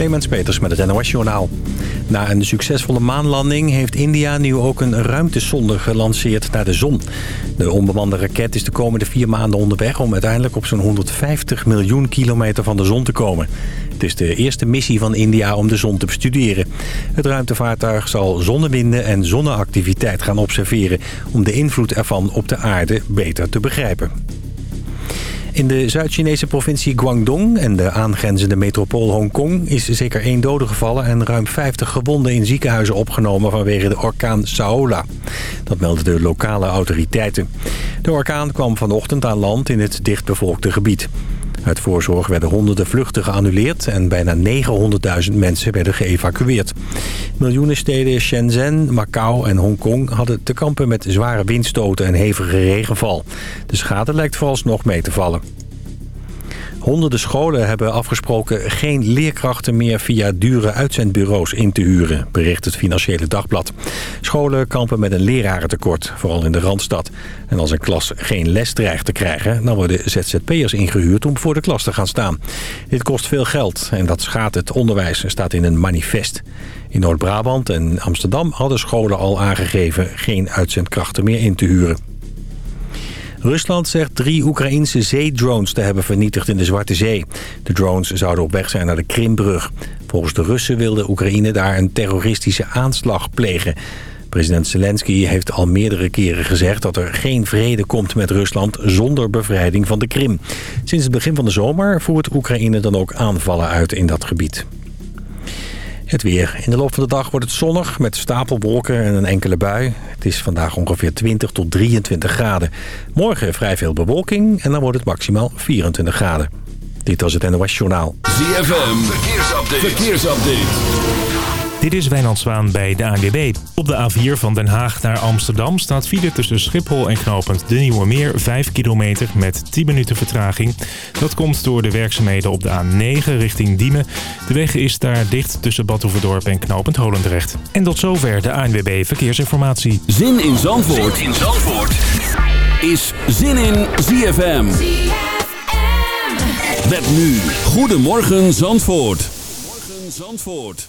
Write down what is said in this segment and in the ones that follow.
Clemens Peters met het NOS Journaal. Na een succesvolle maanlanding heeft India nu ook een ruimtesonde gelanceerd naar de zon. De onbemande raket is de komende vier maanden onderweg... om uiteindelijk op zo'n 150 miljoen kilometer van de zon te komen. Het is de eerste missie van India om de zon te bestuderen. Het ruimtevaartuig zal zonnewinden en zonneactiviteit gaan observeren... om de invloed ervan op de aarde beter te begrijpen. In de Zuid-Chinese provincie Guangdong en de aangrenzende metropool Hongkong... is zeker één dode gevallen en ruim 50 gewonden in ziekenhuizen opgenomen... vanwege de orkaan Saola. Dat melden de lokale autoriteiten. De orkaan kwam vanochtend aan land in het dichtbevolkte gebied. Uit voorzorg werden honderden vluchten geannuleerd en bijna 900.000 mensen werden geëvacueerd. Miljoenen steden Shenzhen, Macau en Hongkong hadden te kampen met zware windstoten en hevige regenval. De schade lijkt vooralsnog mee te vallen. Honderden scholen hebben afgesproken geen leerkrachten meer via dure uitzendbureaus in te huren, bericht het Financiële Dagblad. Scholen kampen met een lerarentekort, vooral in de Randstad. En als een klas geen les dreigt te krijgen, dan worden ZZP'ers ingehuurd om voor de klas te gaan staan. Dit kost veel geld en dat schaadt het onderwijs, staat in een manifest. In Noord-Brabant en Amsterdam hadden scholen al aangegeven geen uitzendkrachten meer in te huren. Rusland zegt drie Oekraïnse zeedrones te hebben vernietigd in de Zwarte Zee. De drones zouden op weg zijn naar de Krimbrug. Volgens de Russen wilde Oekraïne daar een terroristische aanslag plegen. President Zelensky heeft al meerdere keren gezegd dat er geen vrede komt met Rusland zonder bevrijding van de Krim. Sinds het begin van de zomer voert Oekraïne dan ook aanvallen uit in dat gebied. Het weer. In de loop van de dag wordt het zonnig met stapelwolken en een enkele bui. Het is vandaag ongeveer 20 tot 23 graden. Morgen vrij veel bewolking en dan wordt het maximaal 24 graden. Dit was het NOS Journaal. ZFM. Verkeersupdate. Verkeersupdate. Dit is Wijnand Zwaan bij de ANWB. Op de A4 van Den Haag naar Amsterdam staat file tussen Schiphol en knooppunt De Nieuwe Meer 5 kilometer met 10 minuten vertraging. Dat komt door de werkzaamheden op de A9 richting Diemen. De weg is daar dicht tussen Badhoevedorp en knooppunt Holendrecht. En tot zover de ANWB Verkeersinformatie. Zin in Zandvoort, zin in Zandvoort. is Zin in ZFM. ZFM. Met nu Goedemorgen Zandvoort. Goedemorgen Zandvoort.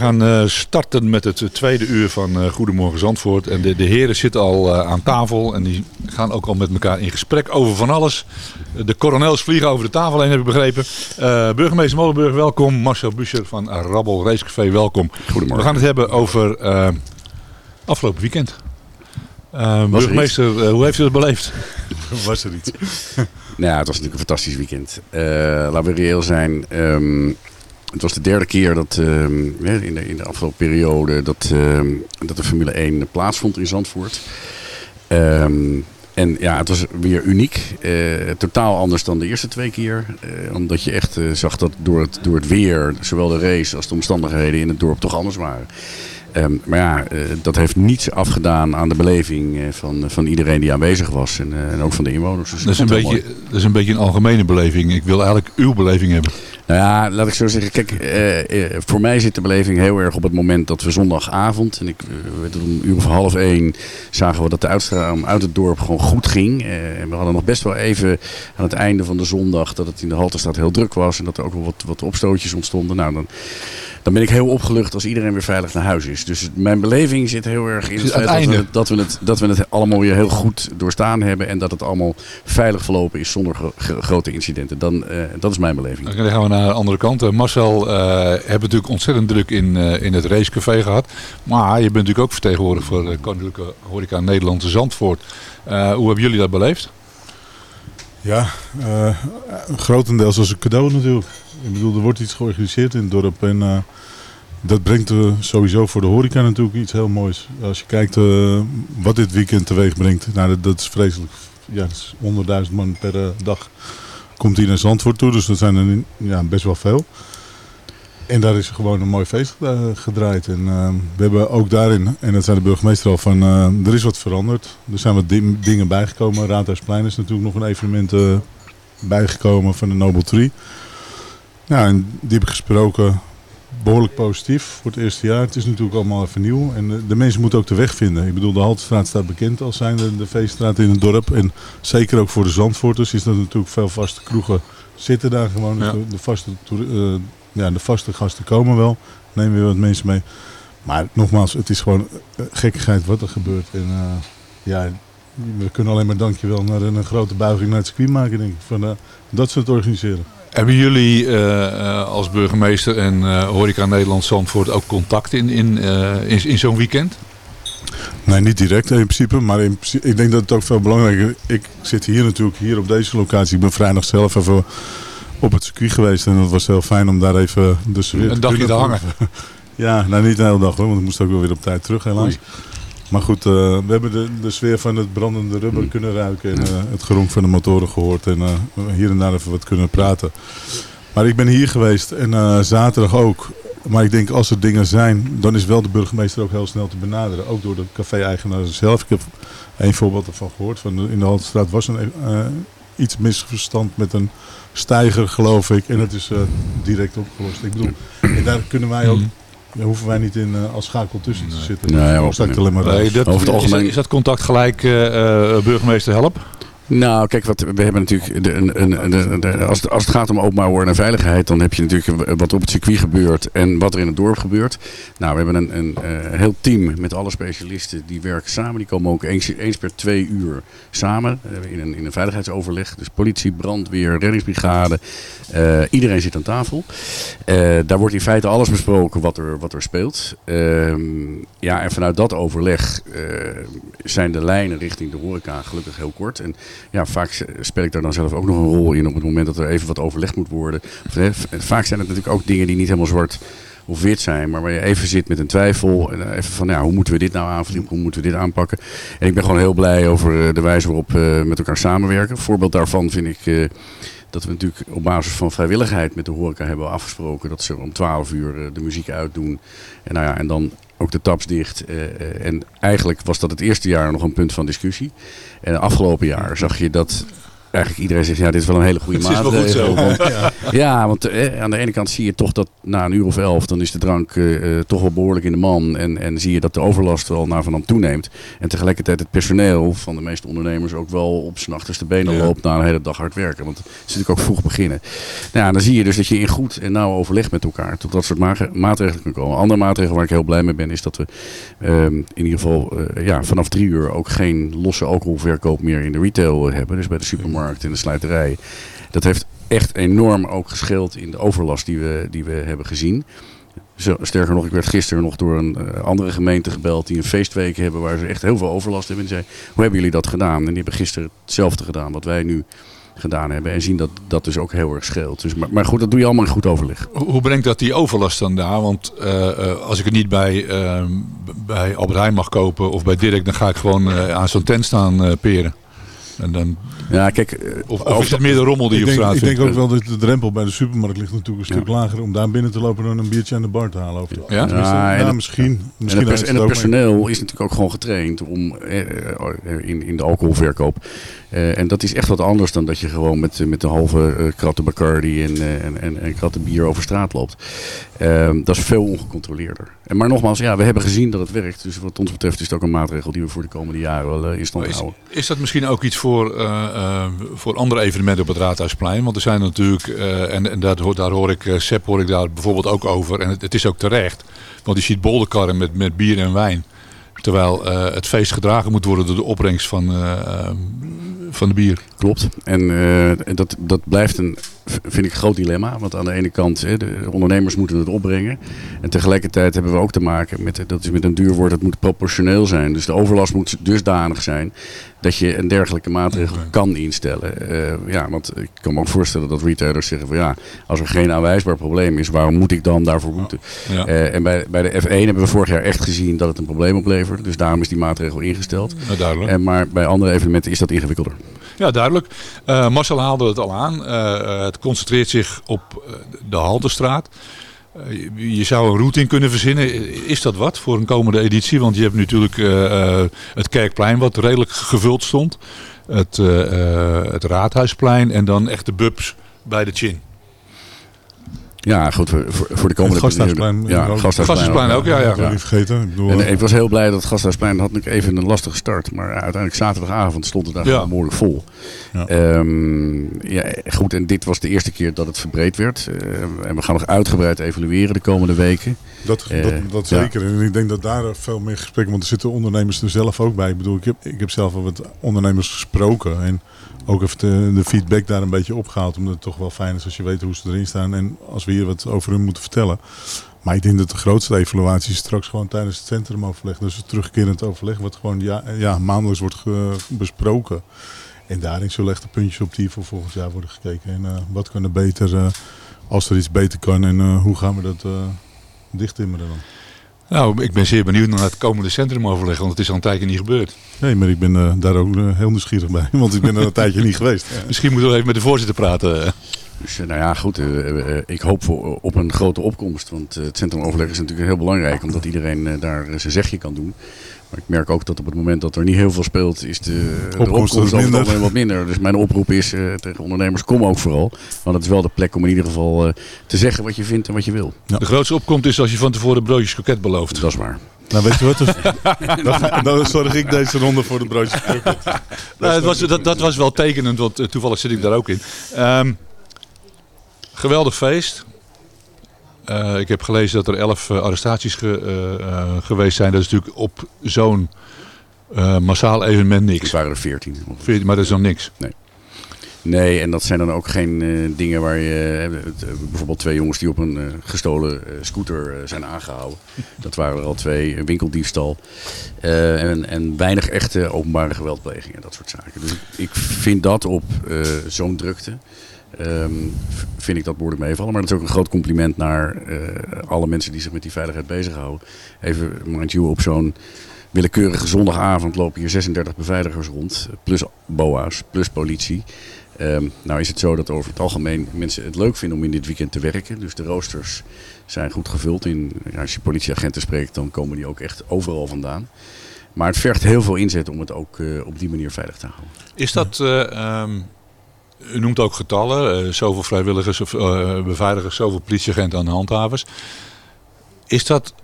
Gaan uh, starten met het tweede uur van uh, Goedemorgen Zandvoort. En de, de heren zitten al uh, aan tafel en die gaan ook al met elkaar in gesprek over van alles. De coronels vliegen over de tafel heen, heb ik begrepen. burgemeester Molenburg, welkom. Marcel Buscher van Rabbel Racecafé, welkom. Goedemorgen. We gaan het hebben over afgelopen weekend. burgemeester, hoe heeft u het beleefd? Was er iets? nou ja, het was natuurlijk een fantastisch weekend. laten we reëel zijn. Um, het was de derde keer dat ehm, in, de, in de afgelopen periode dat, uh, dat de Formule 1 plaatsvond in Zandvoort. Um, en ja, het was weer uniek. Uh, totaal anders dan de eerste twee keer. Uh, omdat je echt zag dat door het, door het weer, zowel de race als de omstandigheden in het dorp toch anders waren. Um, maar ja, dat heeft niets afgedaan aan de beleving van, van iedereen die aanwezig was. En, en ook van de inwoners. Dus dat, is een beetje, dat is een beetje een algemene beleving. Ik wil eigenlijk uw beleving hebben. Nou ja, laat ik zo zeggen. Kijk, eh, eh, voor mij zit de beleving heel erg op het moment dat we zondagavond. En ik, uh, om uur of half één zagen we dat de uitstroom uit het dorp gewoon goed ging. en we hadden nog best wel even aan het einde van de zondag dat het in de Halterstraat heel druk was. En dat er ook wel wat, wat opstootjes ontstonden. Nou, dan dan ben ik heel opgelucht als iedereen weer veilig naar huis is. Dus mijn beleving zit heel erg in het feit dat we, dat, we het, dat we het allemaal weer heel goed doorstaan hebben. En dat het allemaal veilig verlopen is zonder grote incidenten. Dan, uh, dat is mijn beleving. Dan gaan we naar de andere kant. Uh, Marcel uh, heeft natuurlijk ontzettend druk in, in het racecafé gehad. Maar je bent natuurlijk ook vertegenwoordiger voor de Koninklijke Horeca Nederlandse Zandvoort. hoe hebben jullie dat beleefd? Ja, grotendeels als een cadeau natuurlijk. Ik bedoel, er wordt iets georganiseerd in het dorp en uh, dat brengt sowieso voor de horeca natuurlijk iets heel moois. Als je kijkt uh, wat dit weekend teweeg brengt, nou, dat, dat is vreselijk. Ja, is 100.000 man per dag komt hier naar Zandvoort toe, dus dat zijn er ja, best wel veel. En daar is gewoon een mooi feest gedraaid. En we hebben ook daarin, en dat zei de burgemeester al, van er is wat veranderd. Er zijn wat dingen bijgekomen. Raadhuisplein is natuurlijk nog een evenement bijgekomen van de Noble Tree. Ja, en die heb ik gesproken behoorlijk positief voor het eerste jaar. Het is natuurlijk allemaal even nieuw. En de, de mensen moeten ook de weg vinden. Ik bedoel, de Haltestraat staat bekend als zijn de, feeststraat in het dorp. En zeker ook voor de Zandvoorters is dat natuurlijk veel vaste kroegen zitten daar gewoon. Dus de, vaste, uh, ja, de vaste gasten komen wel. Nemen weer wat mensen mee. Maar nogmaals, het is gewoon uh, gekkigheid wat er gebeurt. En uh, ja, we kunnen alleen maar dankjewel naar een, een grote buiging naar het circuit maken, denk ik. Van, dat ze het organiseren. Hebben jullie uh, als burgemeester en uh, Horeca Nederland Zandvoort ook contact in, in, uh, in, in zo'n weekend? Nee, niet direct in principe, maar in, ik denk dat het ook veel belangrijker is. Ik zit hier natuurlijk, hier op deze locatie. Ik ben vrijdag zelf even op het circuit geweest en het was heel fijn om daar even sfeer Een dagje te hangen? ja, nou niet de hele dag hoor, want ik moest ook wel weer op tijd terug helaas. Oei. Maar goed, uh, we hebben de, de sfeer van het brandende rubber mm. kunnen ruiken. En uh, het geronk van de motoren gehoord. En uh, hier en daar even wat kunnen praten. Maar ik ben hier geweest en zaterdag ook. Maar ik denk als er dingen zijn, dan is wel de burgemeester ook heel snel te benaderen. Ook door de café-eigenaar zelf. Ik heb één voorbeeld ervan gehoord. Van in de Haltestraat was een, iets misverstand met een stijger, geloof ik. En dat is direct opgelost. Ik bedoel, en daar kunnen wij ook mm. Daar hoeven wij niet in uh, als schakel tussen te zitten. Nee, nee, alleen maar nee, dat, Over het algemeen... is, is dat contact gelijk uh, burgemeester help? Nou, kijk, wat, we hebben natuurlijk. De, de, als, als het gaat om openbaar worden en veiligheid, dan heb je natuurlijk wat op het circuit gebeurt en wat er in het dorp gebeurt. Nou, we hebben een, een, een heel team met alle specialisten die werken samen. Die komen ook eens, per twee uur samen in een, in een veiligheidsoverleg. Dus politie, brandweer, reddingsbrigade. Uh, iedereen zit aan tafel. Daar wordt in feite alles besproken wat er, wat er speelt. Uh, ja, en vanuit dat overleg zijn de lijnen richting de horeca gelukkig heel kort. En ja, vaak speel ik daar dan zelf ook nog een rol in op het moment dat er even wat overlegd moet worden. Vaak zijn het natuurlijk ook dingen die niet helemaal zwart of wit zijn, maar waar je even zit met een twijfel. En even van, ja, hoe moeten we dit nou aanvliegen? Hoe moeten we dit aanpakken? En ik ben gewoon heel blij over eh, de wijze waarop we eh, met elkaar samenwerken. Een voorbeeld daarvan vind ik dat we natuurlijk op basis van vrijwilligheid met de horeca hebben afgesproken dat ze om 12 uur de muziek uitdoen. En, nou ja, en dan ook de taps dicht. Uh, en eigenlijk was dat het eerste jaar nog een punt van discussie. En afgelopen jaar zag je dat eigenlijk iedereen zegt, ja, dit is wel een hele goede Het is wel goed maatregel. zo. Want- ja, want eh, aan de ene kant zie je toch dat na een uur of elf, dan is de drank eh, eh, toch wel behoorlijk in de man. En, en zie je dat de overlast wel naar van toeneemt. En tegelijkertijd het personeel van de meeste ondernemers ook wel op zijn achterste benen Ja. loopt na een hele dag hard werken. Want het is natuurlijk ook vroeg beginnen. Nou, ja, dan zie je dus dat je in goed en nauw overleg met elkaar tot dat soort ma- maatregelen kan komen. Een andere maatregel waar ik heel blij mee ben, is dat we ehm, in ieder geval eh, ja, vanaf drie uur ook geen losse alcoholverkoop meer in de retail hebben. Dus bij de supermarkt en de slijterij. Dat heeft echt enorm ook gescheeld in de overlast die we, die we hebben gezien. Sterker nog, ik werd gisteren nog door een eh, andere gemeente gebeld die een feestweek hebben waar ze echt heel veel overlast hebben. En zei, hoe hebben jullie dat gedaan? En die hebben gisteren hetzelfde gedaan wat wij nu gedaan hebben. En zien dat dat dus ook heel erg scheelt. Dus, maar, maar goed, dat doe je allemaal in goed overleg. Hoe brengt dat die overlast dan daar? Want eh, eh, als ik het niet bij, eh, bij Albert Heijn mag kopen of bij Dirk, dan ga ik gewoon aan zo'n tent staan peren. En dan, Ja, kijk, eh, of, of is het meer de rommel die je op denk, straat ik denk ook wel dat de drempel bij de supermarkt ligt natuurlijk een stuk lager om daar binnen te lopen dan een biertje aan de bar te halen. Over Ja? En misschien. En misschien het, pers- heeft en het personeel is natuurlijk ook gewoon getraind om, eh, eh, in, in de alcoholverkoop. Eh, en dat is echt wat anders dan dat je gewoon met, met een halve eh, kratten Bacardi en, eh, en, en, en kratten bier over straat loopt. Ehm, dat is veel ongecontroleerder. En maar nogmaals, ja, we hebben gezien dat het werkt. Dus wat ons betreft is het ook een maatregel die we voor de komende jaren wel eh, in stand Is, houden. is dat misschien ook iets voor, eh, eh, voor andere evenementen op het Raadhuisplein? Want er zijn natuurlijk, eh, en, en daar, hoor- daar hoor ik, eh, Sepp hoor ik daar bijvoorbeeld ook over. En het, het is ook terecht. Want je ziet bolderkarren met, met bier en wijn. Terwijl eh, het feest gedragen moet worden door de opbrengst van, eh, eh, van de bier. Klopt. En dat, dat blijft een, vind ik, groot dilemma. Want aan de ene kant, hè, de ondernemers moeten het opbrengen. En tegelijkertijd hebben we ook te maken met, dat is met een duur woord, het moet proportioneel zijn. Dus de overlast moet dusdanig zijn dat je een dergelijke maatregel kan instellen. Eh, ja, want ik kan me ook voorstellen dat retailers zeggen van ja, als er geen aanwijsbaar probleem is, waarom moet ik dan daarvoor boeten? Ja. Eh, en bij, bij de F1 hebben we vorig jaar echt gezien dat het een probleem oplevert. Dus daarom is die maatregel ingesteld. Nou, duidelijk. En maar bij andere evenementen is dat ingewikkelder. Ja, duidelijk. Eh, Marcel haalde het al aan. Eh, eh, het concentreert zich op eh, de Halterstraat. Eh, je- zou een route in kunnen verzinnen. Is dat wat voor een komende editie? Want je hebt natuurlijk eh, het Kerkplein wat redelijk gevuld stond. Het, het Raadhuisplein en dan echt de bubs bij de Chin. Ja, goed, voor, voor de komende Het Gasthuisplein Ja, ook. Gasthuisplein, Gasthuisplein ook, ja, ja. Wil ik niet vergeten. Ik bedoel, En eh, ik was heel blij dat het Gasthuisplein had ik even een lastige start. Maar uiteindelijk zaterdagavond stond het daar Ja. gewoon behoorlijk vol. Ja. Ehm, ja, goed, en dit was de eerste keer dat het verbreed werd. Eh, en we gaan nog uitgebreid evalueren de komende weken. Dat, Eh, dat, dat ja. zeker. En ik denk dat daar veel meer gesprekken, want er zitten ondernemers er zelf ook bij. Ik bedoel, ik heb, ik heb zelf al met ondernemers gesproken en ook even de, de feedback daar een beetje opgehaald. Omdat het toch wel fijn is als je weet hoe ze erin staan en als we hier wat over hun moeten vertellen. Maar ik denk dat de grootste evaluatie straks gewoon tijdens het centrumoverleg, dus het terugkerend overleg, wat gewoon ja, ja, maandelijks wordt besproken. En daarin zullen echt de puntjes op die voor volgend jaar worden gekeken. En eh, wat kan er beter, eh, als er iets beter kan en eh, hoe gaan we dat dichttimmeren dan? Nou, ik ben zeer benieuwd naar het komende centrumoverleg. Want het is al een tijdje niet gebeurd. Nee, maar ik ben eh, daar ook eh, heel nieuwsgierig bij. Want ik ben er een tijdje niet geweest. Misschien moeten we even met de voorzitter praten. Dus eh, nou ja, goed. ik hoop voor, op een grote opkomst. Want het centrumoverleg is natuurlijk heel belangrijk. Omdat iedereen daar zijn zegje kan doen. Maar ik merk ook dat op het moment dat er niet heel veel speelt, is de, de Opkomst opkomst is over het minder. algemeen wat minder. Dus mijn oproep is eh, tegen ondernemers, kom ook vooral. Want het is wel de plek om in ieder geval eh, te zeggen wat je vindt en wat je wil. Ja. De grootste opkomst is als je van tevoren broodjes kroket belooft. Dat is waar. Nou, weet je wat? Dus, dan, dan zorg ik deze ronde voor de broodjes. Nou, het was, dat, dat was wel tekenend, want eh, toevallig zit ik daar ook in. Ehm, geweldig feest. Eh, ik heb gelezen dat er elf eh, arrestaties ge- eh, geweest zijn. Dat is natuurlijk op zo'n massaal evenement Het niks. waren er veertien. Maar dat is dan niks. Nee, en dat zijn dan ook geen dingen waar je... het, bijvoorbeeld twee jongens die op een gestolen scooter zijn aangehouden. Dat waren er al twee. Winkeldiefstal. En, en weinig echte openbare geweldplegingen. Dat soort zaken. Dus ik, vind dat op zo'n drukte... ehm, vind ik dat behoorlijk meevallen. Maar dat is ook een groot compliment naar eh, alle mensen die zich met die veiligheid bezighouden. Even, mind you, op zo'n willekeurige zondagavond lopen hier 36 beveiligers rond. Plus BOA's, plus politie. Ehm, nou is het zo dat over het algemeen mensen het leuk vinden om in dit weekend te werken. Dus de roosters zijn goed gevuld. In, als je politieagenten spreekt, dan komen die ook echt overal vandaan. Maar het vergt heel veel inzet om het ook eh, op die manier veilig te houden. Is dat, eh, ehm, u noemt ook getallen, uh, zoveel vrijwilligers of uh, beveiligers, zoveel politieagenten aan de handhavers. Is dat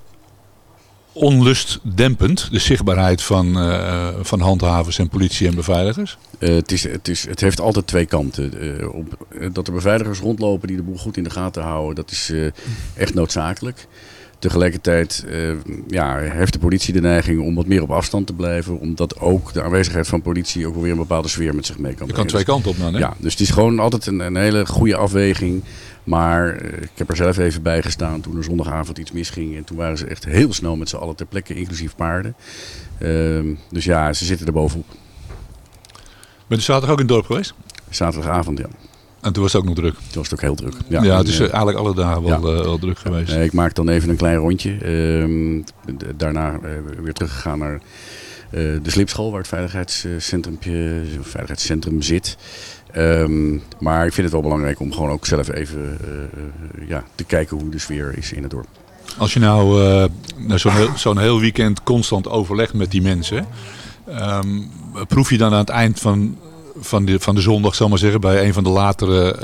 onlustdempend, de zichtbaarheid van, uh, van handhavers en politie en beveiligers? het, is, het, is, het heeft altijd twee kanten. Op, dat er beveiligers rondlopen die de boel goed in de gaten houden, dat is echt noodzakelijk. Tegelijkertijd uh, ja, heeft de politie de neiging om wat meer op afstand te blijven. Omdat ook de aanwezigheid van politie ook weer een bepaalde sfeer met zich mee kan brengen. Je kan twee kanten op dan, hè? Ja, dus het is gewoon altijd een, een hele goede afweging. Maar uh, ik heb er zelf even bij gestaan toen er zondagavond iets misging. En toen waren ze echt heel snel met z'n allen ter plekke, inclusief paarden. Uh, dus ja, ze zitten er bovenop. Ben je zaterdag ook in het dorp geweest? Zaterdagavond, ja. En toen was het ook nog druk. Toen was het ook heel druk. Ja, ja het is eigenlijk alle dagen wel, ja. uh, wel druk geweest. Ik maak dan even een klein rondje. Uh, daarna uh, weer teruggegaan naar de slipschool waar het veiligheidscentrum, veiligheidscentrum zit. Um, maar ik vind het wel belangrijk om gewoon ook zelf even ja, te kijken hoe de sfeer is in het dorp. Als je nou, nou zo'n heel, zo heel weekend constant overlegt met die mensen. Um, proef je dan aan het eind van van de, van de zondag, zal maar zeggen, bij een van de latere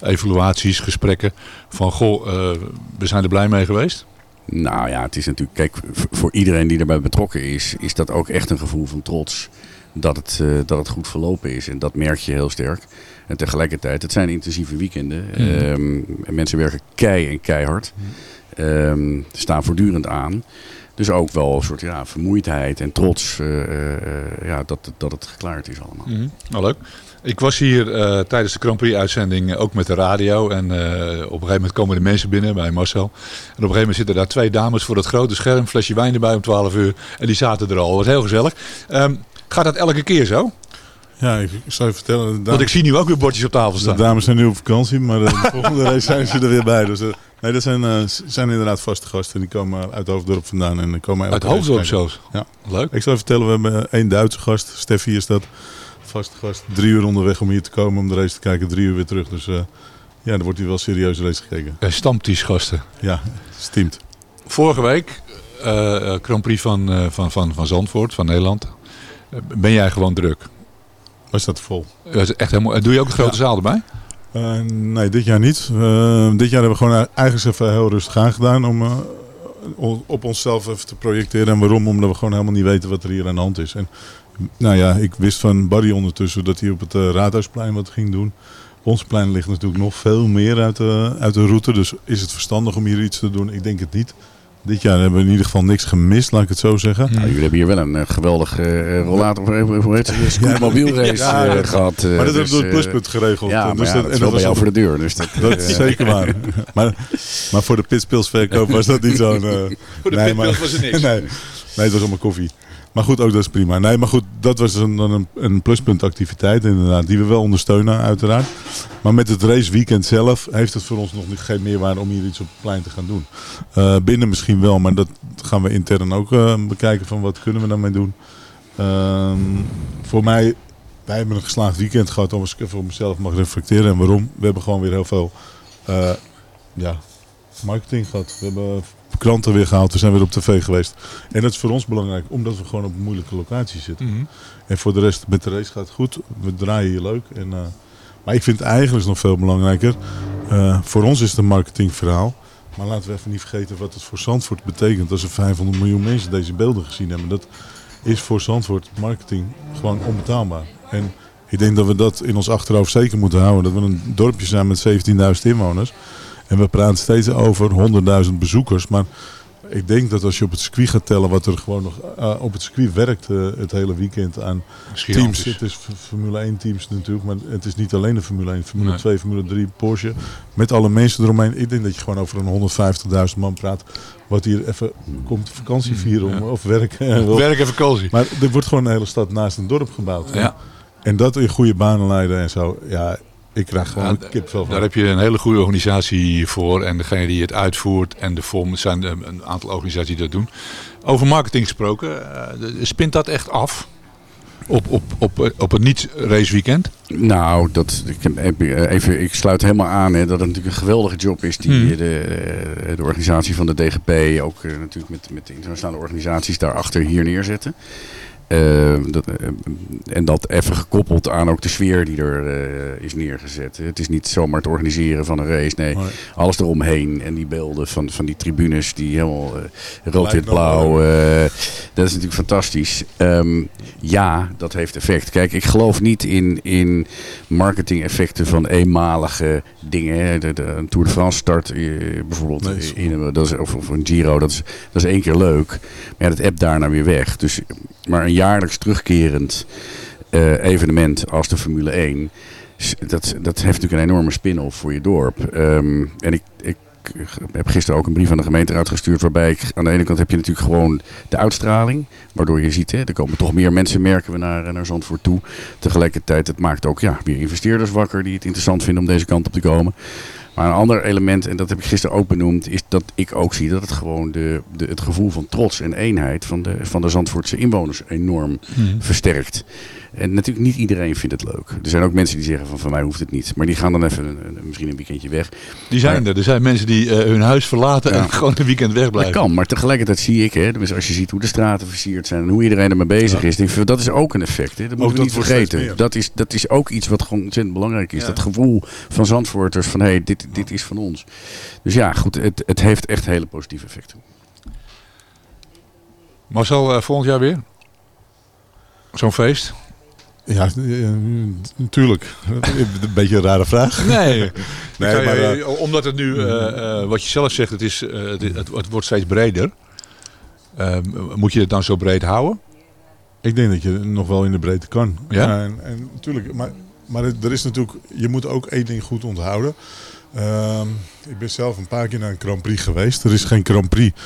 uh, evaluaties, gesprekken. Van goh, uh, we zijn er blij mee geweest? Nou ja, het is natuurlijk, kijk, voor iedereen die erbij betrokken is, is dat ook echt een gevoel van trots. Dat het, uh, dat het goed verlopen is. En dat merk je heel sterk. En tegelijkertijd, het zijn intensieve weekenden. Mm. Um, en mensen werken kei en keihard. Mm. Um, staan voortdurend aan. Dus ook wel een soort ja, vermoeidheid en trots uh, uh, ja, dat, dat het geklaard is allemaal. Mm. Nou, leuk. Ik was hier tijdens de Grand Prix uitzending ook met de radio. En op een gegeven moment komen de mensen binnen bij Marcel. En op een gegeven moment zitten daar twee dames voor het grote scherm. Flesje wijn erbij om 12 uur. En die zaten er al. Dat was heel gezellig. Um, gaat dat elke keer zo? Ja, ik zou je vertellen. Dames, Want ik zie nu ook weer bordjes op tafel staan. De dames zijn nu op vakantie, maar de volgende race zijn ze er weer bij. Dus, uh, nee, dat zijn, uh, zijn inderdaad vaste gasten. Die komen uit Hoofddorp vandaan. En komen uit Hoofddorp zelfs? Ja. Leuk. Ik zou je vertellen, we hebben één Duitse gast. Steffi is dat. Vaste gast. Drie uur onderweg om hier te komen om de race te kijken. Drie uur weer terug. Dus uh, ja, dan wordt hier wel serieus race gekeken. Uh, Stamtisch-gasten. Ja, steamt. Vorige week, uh, Grand Prix van, van, van, van Zandvoort, van Nederland. ben jij gewoon druk? Was dat vol? Dat is echt helemaal, doe je ook een grote ja. zaal erbij? Uh, nee, dit jaar niet. Uh, dit jaar hebben we gewoon eigenlijk even heel rustig aangedaan om uh, op onszelf even te projecteren. En waarom? Omdat we gewoon helemaal niet weten wat er hier aan de hand is. En nou ja, ik wist van Barry ondertussen dat hij op het Raadhuisplein wat ging doen. Ons plein ligt natuurlijk nog veel meer uit de, uit de route. Dus is het verstandig om hier iets te doen? Ik denk het niet. Dit jaar hebben we in ieder geval niks gemist, laat ik het zo zeggen. Nou, jullie hebben hier wel een uh, geweldige uh, rollator, hoe heet het, ja, mobielrace ja, uh, gehad. maar dat dus, hebben we door het pluspunt geregeld. Ja, dus dat, dat is wel bij jou voor de deur. Dus dat, dat is zeker waar. maar, maar voor de pitspilsverkoop was dat niet zo'n... voor de nee, pitpils was het niks. nee, nee, het was allemaal koffie. Maar goed, ook dat is prima. Nee, maar goed, dat was een, een, een pluspuntactiviteit inderdaad, die we wel ondersteunen uiteraard. Maar met het raceweekend zelf heeft het voor ons nog geen meerwaarde om hier iets op het plein te gaan doen. Uh, binnen misschien wel, maar dat gaan we intern ook uh, bekijken van wat kunnen we daarmee doen. Uh, voor mij, wij hebben een geslaagd weekend gehad, als ik even mezelf mag reflecteren. En waarom? We hebben gewoon weer heel veel uh, ja, marketing gehad. We hebben kranten weer gehaald. We zijn weer op tv geweest. En dat is voor ons belangrijk, omdat we gewoon op een moeilijke locatie zitten. Mm -hmm. En voor de rest, met de race gaat het goed. We draaien hier leuk. En, uh, maar ik vind het eigenlijk nog veel belangrijker. Uh, voor ons is het een marketingverhaal. Maar laten we even niet vergeten wat het voor Zandvoort betekent. Als er 500 miljoen mensen deze beelden gezien hebben. Dat is voor Zandvoort marketing gewoon onbetaalbaar. En ik denk dat we dat in ons achterhoofd zeker moeten houden. Dat we een dorpje zijn met 17.000 inwoners. En we praten steeds over 100.000 bezoekers. Maar ik denk dat als je op het circuit gaat tellen wat er gewoon nog uh, op het circuit werkt uh, het hele weekend aan teams. Het is Formule 1 teams natuurlijk, maar het is niet alleen de Formule 1. Formule Nee. 2, Formule 3, Porsche. Met alle mensen eromheen. Ik denk dat je gewoon over een 150.000 man praat. Wat hier even komt vakantie vieren om, of werken. Werk en vakantie. Maar er wordt gewoon een hele stad naast een dorp gebouwd. Ja. En dat in goede banen leiden en zo. Ja, ik krijg gewoon Ja, kipvel van. Daar heb je een hele goede organisatie voor. En degene die het uitvoert en de vorm zijn er een aantal organisaties die dat doen. Over marketing gesproken, eh, spint dat echt af? Op, op, op, op het niet-raceweekend? Nou, dat, ik, even, ik sluit helemaal aan hè, dat het natuurlijk een geweldige job is die Hmm. de, de organisatie van de DGP, ook eh, natuurlijk met, met de internationale organisaties daarachter hier neerzetten. Uh, dat, uh, en dat even gekoppeld aan ook de sfeer die er uh, is neergezet. Het is niet zomaar het organiseren van een race. Nee, alles eromheen. En die beelden van, van die tribunes die helemaal rood, wit, blauw. dat is natuurlijk fantastisch. Um, ja, dat heeft effect. Kijk, ik geloof niet in, in marketing effecten van eenmalige dingen. De, de, een Tour de France start bijvoorbeeld. Nee, in, dat is, of, of een Giro, dat is, dat is één keer leuk. Maar ja, dat app daarna weer weg. Dus, maar een jaarlijks terugkerend uh, evenement als de Formule 1. Dat, dat heeft natuurlijk een enorme spin-off voor je dorp. Um, en ik, ik heb gisteren ook een brief aan de gemeente uitgestuurd. Waarbij ik aan de ene kant heb je natuurlijk gewoon de uitstraling. Waardoor je ziet, hè, er komen toch meer mensen merken we naar, naar Zandvoort toe. Tegelijkertijd, het maakt ook ja, weer investeerders wakker die het interessant vinden om deze kant op te komen. Maar een ander element, en dat heb ik gisteren ook benoemd, is dat ik ook zie dat het gewoon de, de, het gevoel van trots en eenheid van de, van de Zandvoortse inwoners enorm hmm. versterkt. En natuurlijk niet iedereen vindt het leuk. Er zijn ook mensen die zeggen van van mij hoeft het niet. Maar die gaan dan even een, misschien een weekendje weg. Die zijn er. Er zijn mensen die uh, hun huis verlaten en gewoon een weekend wegblijven. Dat kan, maar tegelijkertijd zie ik, hè, dus als je ziet hoe de straten versierd zijn en hoe iedereen ermee bezig ja. is. Denk ik, dat is ook een effect. Hè. Dat moeten we niet vergeten. Dat is, dat is ook iets wat gewoon ontzettend belangrijk is. Ja. Dat gevoel van Zandvoorters van hé, hey, dit, dit is van ons. Dus ja, goed, het, het heeft echt hele positieve effecten. Marcel, uh, volgend jaar weer? Zo'n feest? Ja, natuurlijk. Een beetje een rare vraag. Nee, nee maar, je, omdat het nu, uh, uh, wat je zelf zegt, het, is, het, het, het, wordt steeds breder. moet je het dan zo breed houden? Ik denk dat je nog wel in de breedte kan. Ja? en, en natuurlijk, maar, maar er is natuurlijk, je moet ook één ding goed onthouden. Ehm, ik ben zelf een paar keer naar een Grand Prix geweest. Er is geen Grand Prix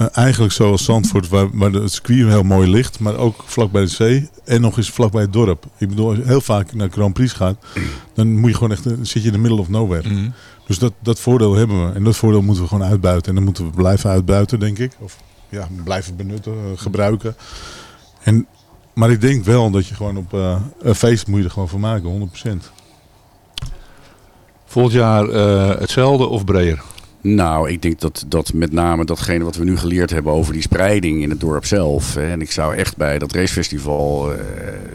uh, eigenlijk zoals Zandvoort, waar, waar het circuit heel mooi ligt, maar ook vlak bij de zee en nog eens vlak bij het dorp. Ik bedoel, als je heel vaak naar Grand Prix gaat, dan moet je gewoon echt, dan zit je in de middle of nowhere. Mm. Dus dat, dat voordeel hebben we. En dat voordeel moeten we gewoon uitbuiten. En dan moeten we blijven uitbuiten, denk ik. Of ja, blijven benutten, uh, gebruiken. En, maar ik denk wel dat je gewoon op uh, een feest moet je er gewoon van maken, 100%. Volgend jaar hetzelfde of breder? Nou, ik denk dat, dat met name datgene wat we nu geleerd hebben over die spreiding in het dorp zelf. Hè, en ik zou echt bij dat racefestival uh,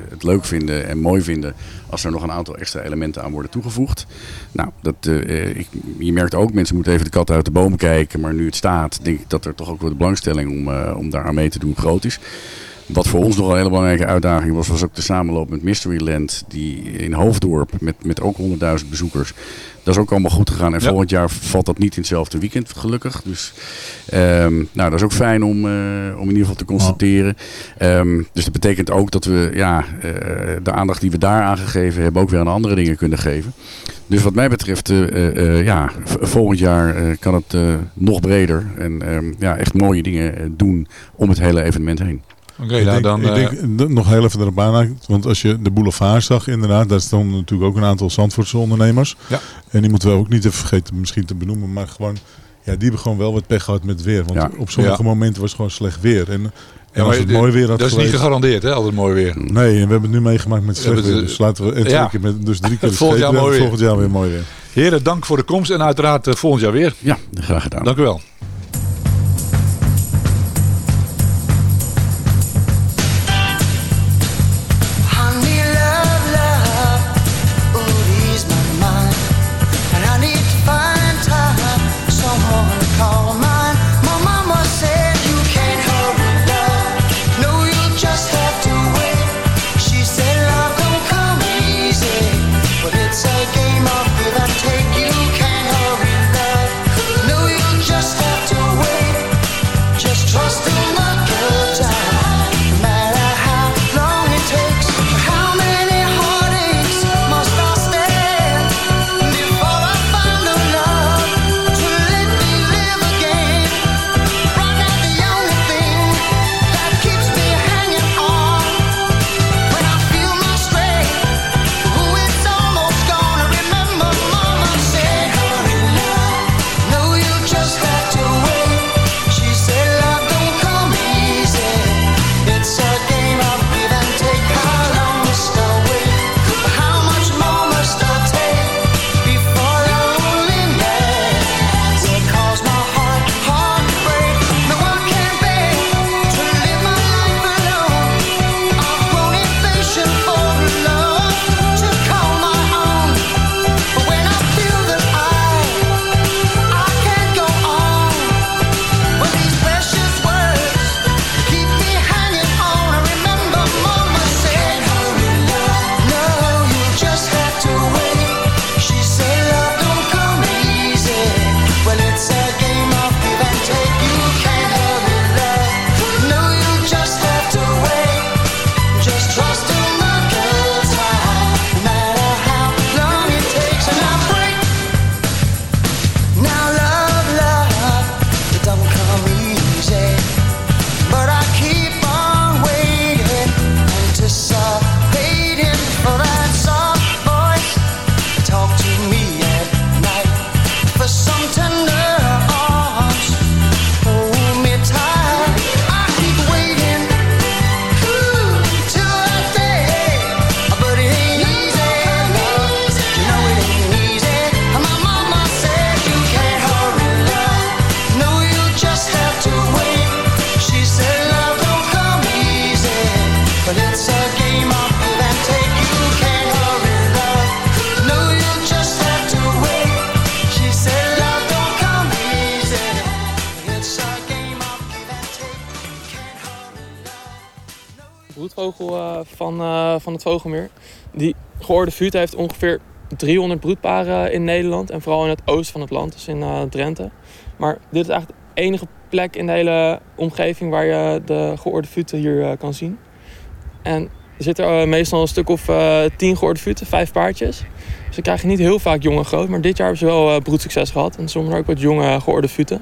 het leuk vinden en mooi vinden als er nog een aantal extra elementen aan worden toegevoegd. Nou, dat, uh, ik, je merkt ook, mensen moeten even de kat uit de boom kijken. Maar nu het staat, denk ik dat er toch ook wel de belangstelling om, uh, om daar aan mee te doen groot is. Wat voor ons nog een hele belangrijke uitdaging was, was ook de samenloop met Mysteryland. Die in Hoofddorp met, met ook 100.000 bezoekers. Dat is ook allemaal goed gegaan. En ja. volgend jaar valt dat niet in hetzelfde weekend, gelukkig. Dus um, nou, dat is ook fijn om, uh, om in ieder geval te constateren. Um, dus dat betekent ook dat we ja, uh, de aandacht die we daar aangegeven hebben... ook weer aan andere dingen kunnen geven. Dus wat mij betreft, uh, ja, volgend jaar kan het nog breder. En um, ja, echt mooie dingen doen om het hele evenement heen. Oké, okay, nou dan... Ik uh... denk nog heel even erop aan, want als je de boulevard zag inderdaad, daar staan natuurlijk ook een aantal Zandvoortse ondernemers. Ja. En die moeten we ook niet even vergeten misschien te benoemen, maar gewoon, ja, die hebben gewoon wel wat pech gehad met het weer. Want ja. op sommige ja. momenten was het gewoon slecht weer. En, en als het de, mooi weer had Dat is niet gegarandeerd, hè, altijd mooi weer. Nee, en we hebben het nu meegemaakt met slecht weer. Dus laten we en ja. keer met, dus drie keer volgend, jaar mooi volgend jaar weer mooi weer. Heren, dank voor de komst en uiteraard uh, volgend jaar weer. Ja, graag gedaan. Dank u wel. Het vogelmeer. Die geoorde vuut heeft ongeveer 300 broedparen in Nederland. En vooral in het oosten van het land, dus in uh, Drenthe. Maar dit is eigenlijk de enige plek in de hele omgeving waar je de geoorde futen hier kan zien. En er zitten meestal een stuk of tien geoorde futen, vijf paardjes. Dus ze krijgen niet heel vaak jong en groot. Maar dit jaar hebben ze wel broedsucces gehad. En soms ook wat jonge geoorde futen.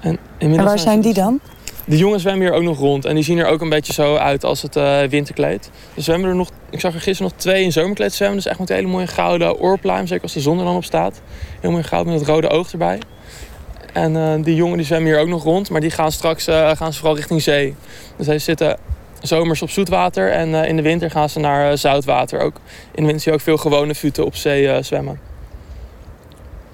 En, en waar zijn die dan? De jongens zwemmen hier ook nog rond. En die zien er ook een beetje zo uit als het uh, winterkleed. Er zwemmen er nog, ik zag er gisteren nog twee in zomerkleed zwemmen. Dus echt met hele mooie gouden oorpluim. Zeker als de zon er dan op staat. Heel mooi goud met het rode oog erbij. En uh, die jongen die zwemmen hier ook nog rond. Maar die gaan straks uh, gaan ze vooral richting zee. Dus zij zitten zomers op zoetwater. En in de winter gaan ze naar zoutwater. Ook in de winter zie je ook veel gewone futen op zee zwemmen.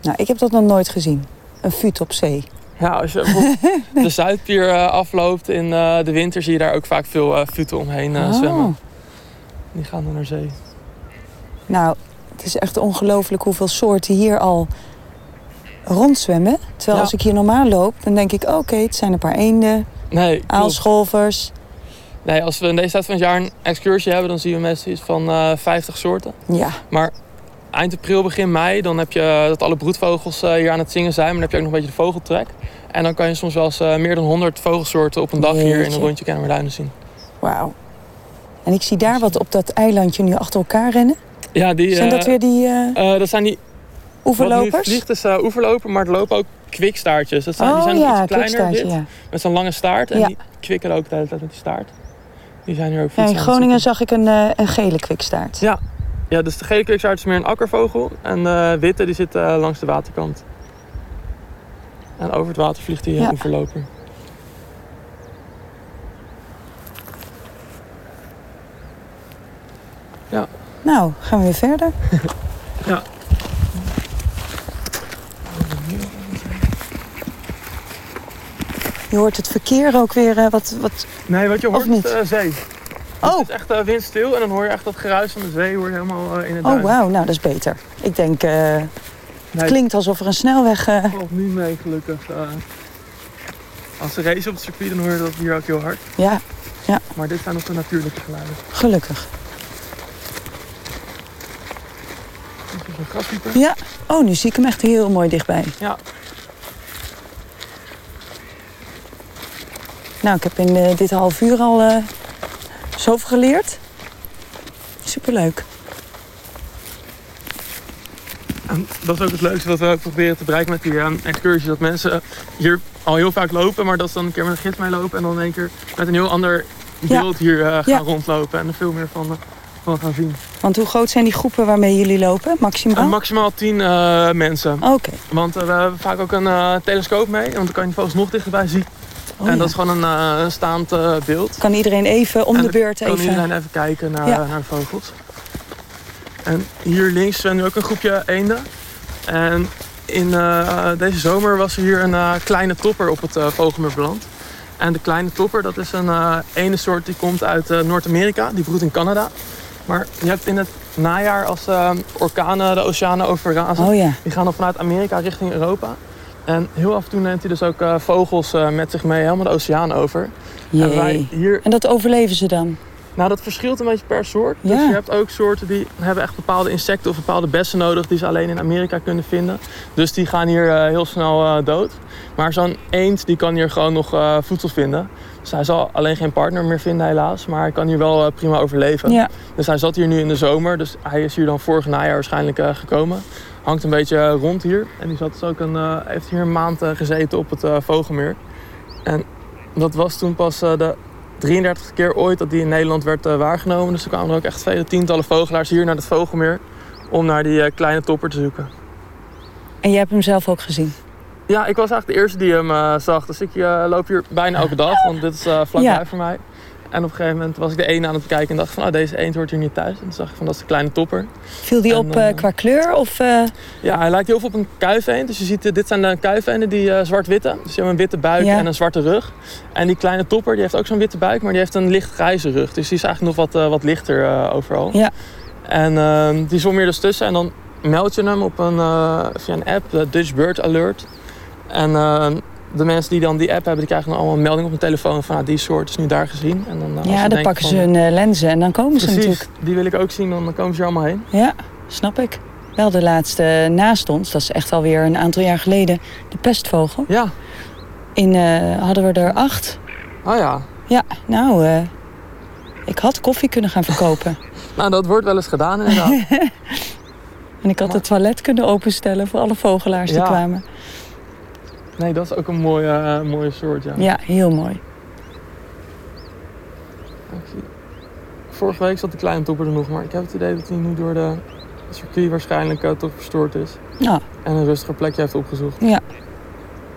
Nou, ik heb dat nog nooit gezien. Een fut op zee. Ja, als je de Zuidpier uh, afloopt in uh, de winter zie je daar ook vaak veel uh, futen omheen oh. zwemmen. Die gaan dan naar zee. Nou, het is echt ongelooflijk hoeveel soorten hier al rondzwemmen. Terwijl ja. als ik hier normaal loop, dan denk ik... oké, okay, het zijn een paar eenden, nee, aalscholvers. Nee, als we in deze tijd van het jaar een excursie hebben... dan zien we meestal iets van 50 soorten. Ja. Maar eind april, begin mei, dan heb je dat alle broedvogels hier aan het zingen zijn. Maar dan heb je ook nog een beetje de vogeltrek. En dan kan je soms wel eens uh, meer dan 100 vogelsoorten op een dag hier in een rondje Kennemerduinen zien. Wauw. En ik zie daar wat op dat eilandje nu achter elkaar rennen. Ja, die, zijn dat weer die... Uh, dat zijn die... Oeverlopers? Wat vliegt is uh, oeverloper, maar er lopen ook kwikstaartjes. Dat zijn, oh, die zijn ja, iets kleiner dit, ja. met zo'n lange staart. En ja. die kwikken ook de hele tijd met die staart. Die zijn hier ook ja, In Groningen zag ik een, een gele kwikstaart. Ja. Ja, dus de gele kwikstaart is meer een akkervogel. En de witte die zit langs de waterkant. En over het water vliegt hij ja. oeverloper. Ja. Nou, gaan we weer verder. ja. Je hoort het verkeer ook weer uh, wat, wat... Nee, wat je hoort niet? is uh, zee. Oh. Het is echt uh, windstil en dan hoor je echt dat geruis van de zee hoor je helemaal in het Oh, wauw. Nou, dat is beter. Ik denk... Het klinkt alsof er een snelweg... Uh... valt nu mee, gelukkig. Uh, als ze race op het circuit, dan hoor je dat hier ook heel hard. Ja, ja. Maar dit zijn nog de natuurlijke geluiden. Gelukkig. Dit is een graspieper. Ja. Oh, nu zie ik hem echt heel mooi dichtbij. Ja. Nou, ik heb in uh, dit half uur al zoveel geleerd. Superleuk. En dat is ook het leukste wat we ook proberen te bereiken met die uh, excursie. Dat mensen hier al heel vaak lopen, maar dat ze dan een keer met een gids mee lopen. En dan in één keer met een heel ander beeld hier uh, gaan ja. rondlopen. En er veel meer van, uh, van gaan zien. Want hoe groot zijn die groepen waarmee jullie lopen? Maximaal? maximaal tien mensen. Oké. Okay. Want we hebben vaak ook een telescoop mee. Want dan kan je de vogels nog dichterbij zien. Oh, en ja. dat is gewoon een staand beeld. Kan iedereen even om de beurt even... kan iedereen even kijken naar, naar de vogels. En hier links zijn nu ook een groepje eenden. En in uh, deze zomer was er hier een kleine topper op het uh, vogelmeer beland. En de kleine topper, dat is een ene soort die komt uit Noord-Amerika. Die broedt in Canada. Maar je hebt in het najaar als orkanen de oceanen overrazen. Oh, ja. Die gaan dan vanuit Amerika richting Europa. En heel af en toe neemt hij dus ook vogels met zich mee helemaal de oceaan over. En, wij hier... en dat overleven ze dan? Nou, dat verschilt een beetje per soort. Ja. Dus je hebt ook soorten die hebben echt bepaalde insecten of bepaalde bessen nodig die ze alleen in Amerika kunnen vinden. Dus die gaan hier uh, heel snel uh, dood. Maar zo'n eend die kan hier gewoon nog uh, voedsel vinden. Dus hij zal alleen geen partner meer vinden helaas, maar hij kan hier wel prima overleven. Ja. Dus hij zat hier nu in de zomer, dus hij is hier dan vorig najaar waarschijnlijk gekomen. Hangt een beetje rond hier en die zat dus ook een, heeft hier een maand gezeten op het Vogelmeer. En dat was toen pas de 33 keer ooit dat die in Nederland werd waargenomen. Dus er kwamen er ook echt vele tientallen vogelaars hier naar het Vogelmeer om naar die kleine topper te zoeken. En jij hebt hem zelf ook gezien? Ja, ik was eigenlijk de eerste die hem zag. Dus ik loop hier bijna elke dag, want dit is vlakbij ja. voor mij. En op een gegeven moment was ik de ene aan het bekijken en dacht van oh, deze eend hoort hier niet thuis. En toen zag ik van dat is de kleine topper. Viel die op uh, qua kleur? Of, uh... Ja, hij lijkt heel veel op een kuifeend. Dus je ziet, dit zijn de kuifeenden die uh, zwart-witte. Dus die hebben een witte buik ja. en een zwarte rug. En die kleine topper die heeft ook zo'n witte buik, maar die heeft een licht grijze rug. Dus die is eigenlijk nog wat, wat lichter overal. Ja. En ehm, die zwom hier dus tussen en dan meld je hem op een, via een app, Dutch Bird Alert. En ehm, de mensen die dan die app hebben, die krijgen dan allemaal een melding op hun telefoon van ah, die soort is nu daar gezien. En dan, uh, ja, dan pakken ze hun uh, lenzen en dan komen precies, ze natuurlijk. die wil ik ook zien, dan komen ze er allemaal heen. Ja, snap ik. Wel de laatste naast ons, dat is echt alweer een aantal jaar geleden, de pestvogel. Ja. In, uh, hadden we er acht. Oh ja. Ja, nou, ik had koffie kunnen gaan verkopen. nou, dat wordt wel eens gedaan inderdaad. en ik had het toilet kunnen openstellen voor alle vogelaars die ja. kwamen. Nee, dat is ook een mooie, uh, mooie soort, ja. Ja, heel mooi. Vorige week zat de kleine topper er nog, maar ik heb het idee dat hij nu door de circuit waarschijnlijk uh, toch verstoord is. Ja. En een rustiger plekje heeft opgezocht. Ja.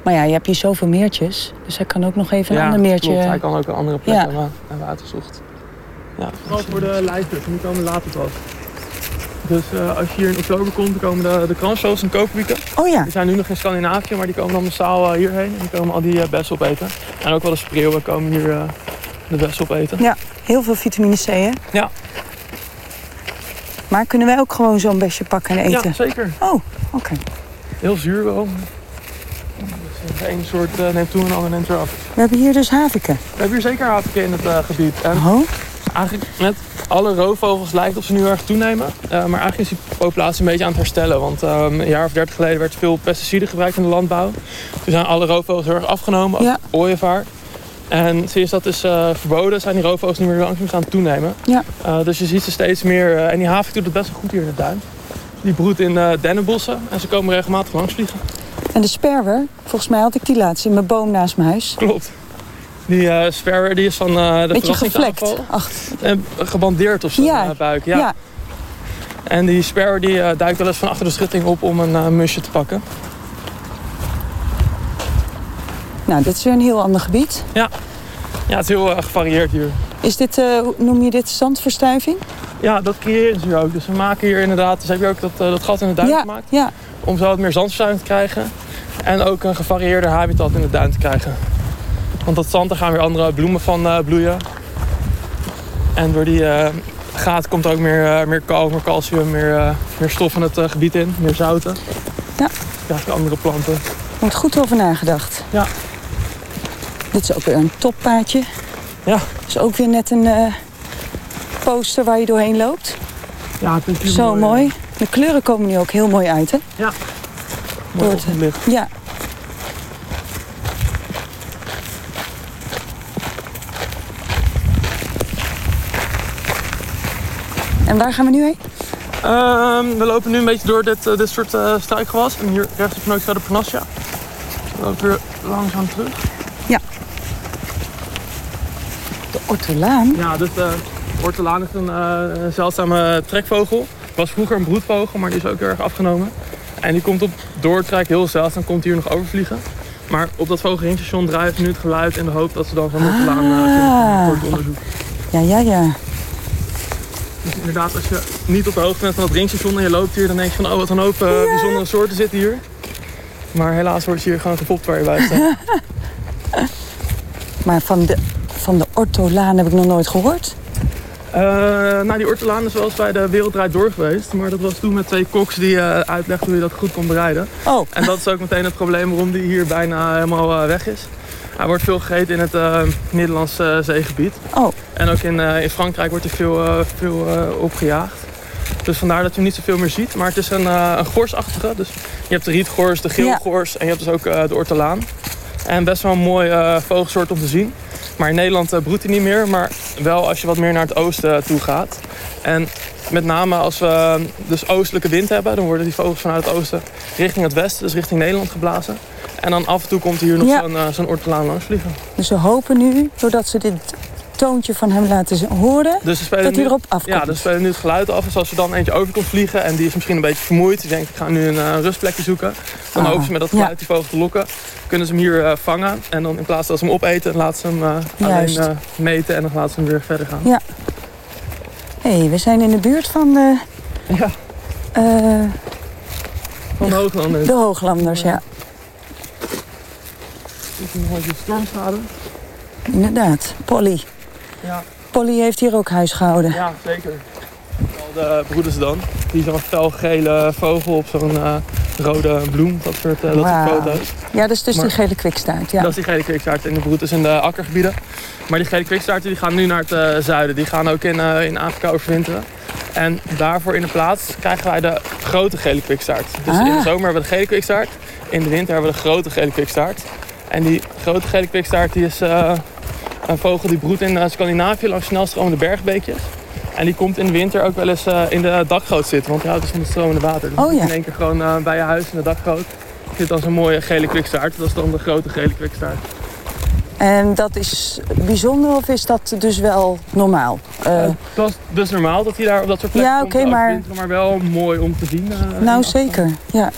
Maar ja, je hebt hier zoveel meertjes, dus hij kan ook nog even een ja, ander meertje... Klopt. hij kan ook een andere plek ja. hebben, hebben uitgezocht. Ja, vooral voor de lijsters, die komen later pas. Dus uh, als je hier in oktober komt, komen de, de kransvogels en koperwieken. Oh ja. Die zijn nu nog in Scandinavië, maar die komen dan massaal uh, hierheen. En die komen al die uh, bessen opeten. En ook wel de spreeuwen komen hier de bessen opeten. Ja, heel veel vitamine C hè? Ja. Maar kunnen wij ook gewoon zo'n besje pakken en eten? Ja, zeker. Oh, oké. Okay. Heel zuur wel. Dus de ene soort neemt toe en de ander neemt eraf. We hebben hier dus haviken. We hebben hier zeker haviken in het gebied. En oh. Eigenlijk met alle roofvogels lijkt of ze nu erg toenemen. Uh, maar eigenlijk is die populatie een beetje aan het herstellen. Want uh, een jaar of dertig geleden werd veel pesticiden gebruikt in de landbouw. Toen zijn alle roofvogels heel erg afgenomen, ook ja. ooievaar. En sinds dat is uh, verboden zijn die roofvogels niet meer langzaam gaan toenemen. Ja. dus je ziet ze steeds meer. en die havik doet het best wel goed hier in de duin. Die broedt in dennenbossen en ze komen regelmatig langs vliegen. En de sperwer, volgens mij had ik die laatst in mijn boom naast mijn huis. Klopt. Die uh, die is van uh, de Beetje gevlekt. En gebandeerd op zijn ja. uh, buik. Ja. ja. En die sperwer die duikt wel eens van achter de schutting op om een musje te pakken. Nou, dit is weer een heel ander gebied. Ja, ja het is heel gevarieerd hier. Is dit, noem je dit zandverstuiving? Ja, dat creëren ze hier ook. Dus we maken hier inderdaad, dus heb je ook dat, dat gat in de duin ja, gemaakt. Ja. Om zo wat meer zandverstuiving te krijgen. En ook een gevarieerder habitat in de duin te krijgen. Want dat zand, daar gaan weer andere bloemen van uh, bloeien. En door die uh, gaten komt er ook meer, uh, meer kalk, meer calcium, meer, meer stof in het gebied in. Meer zouten. Ja. Je andere planten. Er wordt goed over nagedacht. Ja. Dit is ook weer een toppaadje. Ja. Is ook weer net een poster waar je doorheen loopt. Ja, het is Zo mooi. mooi. De kleuren komen nu ook heel mooi uit, hè? Ja. Door het. Ja. En waar gaan we nu heen? Um, we lopen nu een beetje door dit, uh, dit soort uh, struikgewas. En hier rechts op nooit de Panassia. We lopen weer langzaam terug. Ja. De ortolaan? Ja, dus de ortolaan is een uh, zeldzame trekvogel. Was vroeger een broedvogel, maar die is ook heel erg afgenomen. En die komt op doortrek heel zeldzaam, komt hier nog overvliegen. Maar op dat vogelringstation draait nu het geluid in de hoop dat ze dan van de ortolaan uh, voor het onderzoek. Ja, ja, ja. Dus inderdaad, als je niet op de hoogte bent van het ringstation en je loopt hier, dan denk je van oh wat een hoop uh, ja. bijzondere soorten zitten hier. Maar helaas word je hier gewoon gefopt waar je bij staat. maar van de, van de ortolaan heb ik nog nooit gehoord. Uh, nou, die ortolaan is wel eens bij de Wereldrijd door geweest. Maar dat was toen met twee koks die uh, uitlegden hoe je dat goed kon bereiden. Oh. En dat is ook meteen het probleem waarom die hier bijna helemaal uh, weg is. Hij wordt veel gegeten in het uh, Nederlandse zeegebied. Oh. En ook in, uh, in Frankrijk wordt hij veel, veel opgejaagd. Dus vandaar dat je hem niet zoveel meer ziet. Maar het is een, een gorsachtige. Dus je hebt de rietgors, de geelgors ja. en je hebt dus ook de ortolaan. En best wel een mooi vogelsoort om te zien. Maar in Nederland uh, broedt hij niet meer. Maar wel als je wat meer naar het oosten toe gaat. En met name als we dus oostelijke wind hebben... dan worden die vogels vanuit het oosten richting het westen, dus richting Nederland geblazen. En dan af en toe komt hier nog ja. zo'n uh, ortolaan langs vliegen. Dus we hopen nu, doordat ze dit toontje van hem laten horen, dus dat hij erop afkomt. Ja, dus spelen nu het geluid af. Dus als er dan eentje over komt vliegen en die is misschien een beetje vermoeid... die denkt, ik ga nu een uh, rustplekje zoeken. Dan Ah, hopen ze met dat geluid ja. die vogel te lokken. Kunnen ze hem hier uh, vangen. En dan in plaats dat ze hem opeten, laten ze hem Juist. alleen meten... en dan laten ze hem weer verder gaan. Ja. Hé, hey, we zijn in de buurt van de... Ja. Van de Hooglanders. De Hooglanders, ja. Dit is nog een stormschade. Inderdaad, Polly. Ja. Polly heeft hier ook huis gehouden. Ja, zeker. De broeders dan. Die zo'n felgele vogel op zo'n uh, rode bloem, dat soort, dat soort foto's. Ja, dat is dus die gele kwikstaart. Ja. Dat is die gele kwikstaart in de broed, dus in de akkergebieden. Maar die gele kwikstaarten die gaan nu naar het zuiden. Die gaan ook in, in Afrika overwinteren. En daarvoor in de plaats krijgen wij de grote gele kwikstaart. Dus in de ah. zomer hebben we de gele kwikstaart. In de winter hebben we de grote gele kwikstaart. En die grote gele kwikstaart die is een vogel die broedt in Scandinavië langs snelstromende bergbeekjes. En die komt in de winter ook wel eens uh, in de dakgoot zitten. Want die houdt dus van het stromende water. Dus oh, ja. in één keer gewoon uh, bij je huis in de dakgoot zit dan zo'n mooie gele kwikstaart. Dat is dan de grote gele kwikstaart. En dat is bijzonder of is dat dus wel normaal? Uh, dat is dus normaal dat hij daar op dat soort plekken ja, komt. Maar... maar wel mooi om te zien. nou, zeker. Ja.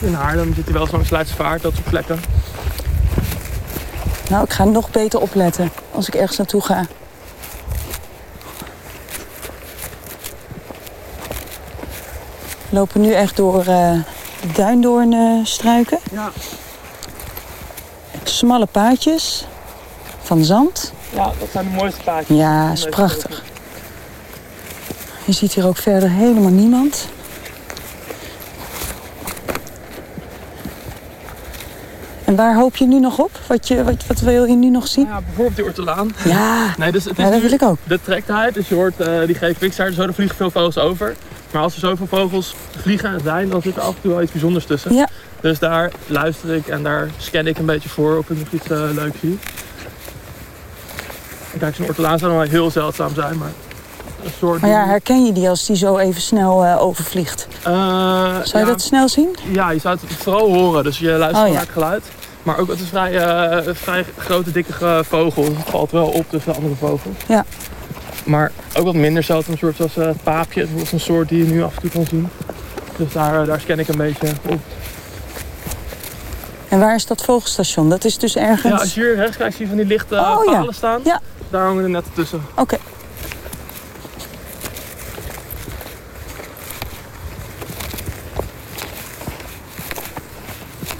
In Haarlem zit hij wel zo'n Leidse Vaart, dat soort plekken. Nou, ik ga nog beter opletten als ik ergens naartoe ga. We lopen nu echt door uh, duindoornstruiken. Ja. Smalle paadjes van zand. Ja, dat zijn de mooiste paadjes. Ja, is prachtig. Je ziet hier ook verder helemaal niemand. En waar hoop je nu nog op? Wat, je, wat, wat wil je nu nog zien? Ja, bijvoorbeeld die ortelaan. Ja, nee, dus het is ja dat wil ik ook. De trektheid, dus je hoort uh, die gele kwikstaart, zo, er vliegen veel vogels over. Maar als er zoveel vogels vliegen en zijn, dan zit er af en toe wel iets bijzonders tussen. Ja. Dus daar luister ik en daar scan ik een beetje voor of ik nog iets uh, leuks zie. Kijk, zo'n ortelaan zou wel heel zeldzaam zijn, maar een soort... Maar ja, herken je die als die zo even snel uh, overvliegt? Uh, zou je ja, dat snel zien? Ja, je zou het vooral horen. Dus je luistert oh, naar het geluid. Maar ook, het is een vrij, uh, vrij grote, dikke vogel. Dus het valt wel op tussen andere vogels. Ja. Maar ook wat minder zeldzaam, soort zoals uh, het paapje. Dat is een soort die je nu af en toe kan zien. Dus daar, daar scan ik een beetje op. En waar is dat vogelstation? Dat is dus ergens... Ja, als je hier rechts kijkt, zie je van die lichte oh, palen ja. staan. Ja. Daar hangen er net tussen. Oké.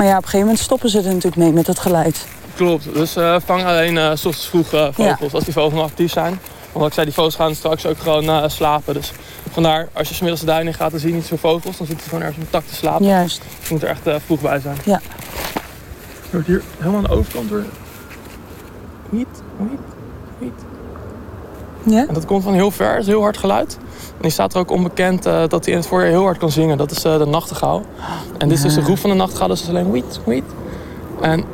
Maar ja, op een gegeven moment stoppen ze er natuurlijk mee met het geluid. Klopt, dus uh, vang alleen uh, s ochtends vroeg uh, vogels als die vogels nog actief zijn. Want ik zei, die vogels gaan straks ook gewoon slapen. Dus vandaar, als je smiddags de duin in gaat, dan zie je niet zo'n vogels. Dan zitten ze gewoon ergens op een tak te slapen. Juist. Dus je moet er echt vroeg bij zijn. Ja. Je wordt hier helemaal aan de overkant door... Niet, niet, niet. Ja? En dat komt van heel ver, het is heel hard geluid. En die staat er ook onbekend uh, dat hij in het voorjaar heel hard kan zingen. Dat is uh, de nachtegaal. En dit is dus de roep van de nachtegaal, dus is alleen wiet, wiet. En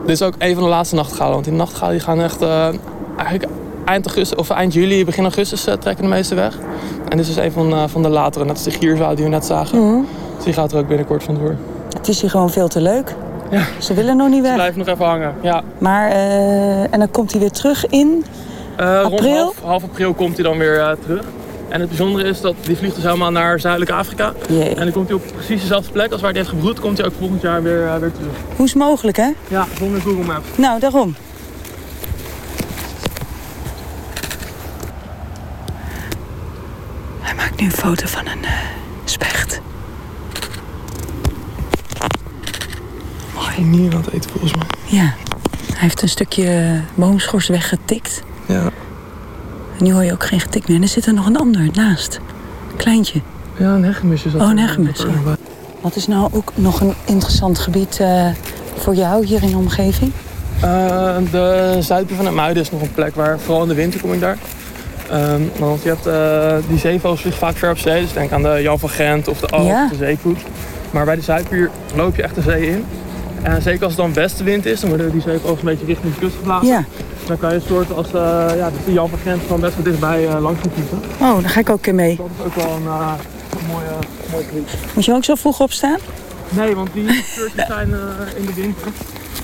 dit is ook een van de laatste nachtegalen. Want die nachtegalen die gaan echt uh, eigenlijk eind augustus, of eind juli, begin augustus trekken de meeste weg. En dit is dus een van, van de latere, net als de gierzwaal die we net zagen. Mm. Dus die gaat er ook binnenkort vandoor. Het is hier gewoon veel te leuk. Ja. Ze willen nog niet weg. Ze blijven nog even hangen, ja. Maar, en dan komt hij weer terug in april? Rond half, half, april komt hij dan weer terug. En het bijzondere is dat die vliegt dus helemaal naar Zuidelijk Afrika. Jee. En dan komt hij op precies dezelfde plek als waar hij heeft gebroed, komt hij ook volgend jaar weer, uh, weer terug. Hoe is het mogelijk, hè? Ja, zonder Google Maps. Nou, daarom. Hij maakt nu een foto van een uh, specht. Mooi. Het eten volgens mij. Ja. Hij heeft een stukje boomschors weggetikt. Ja. En nu hoor je ook geen getik meer. En er zit er nog een ander naast. Kleintje. Ja, een hegemusje. Oh, een hegemus. Wat is nou ook nog een interessant gebied uh, voor jou hier in de omgeving? Uh, de zuiden van het Muiden is nog een plek waar, vooral in de winter kom ik daar. Um, want je hebt, uh, die zeevogels vliegen vaak ver op zee. Dus denk aan de Jan van Gent of de Alp, ja. de zeekoet. Maar bij de Zuidpier loop je echt de zee in. En zeker als het dan westenwind is, dan worden die zeevogels een beetje richting de kust geblazen. Ja. Dan kan je een soort als uh, ja, de Jan van Gent gewoon best wel dichtbij uh, langs gaan vliegen. Oh, daar ga ik ook een keer mee. Dat is ook wel een, uh, een mooie, mooie. Moet je ook zo vroeg opstaan? Nee, want die excursies zijn in de winter.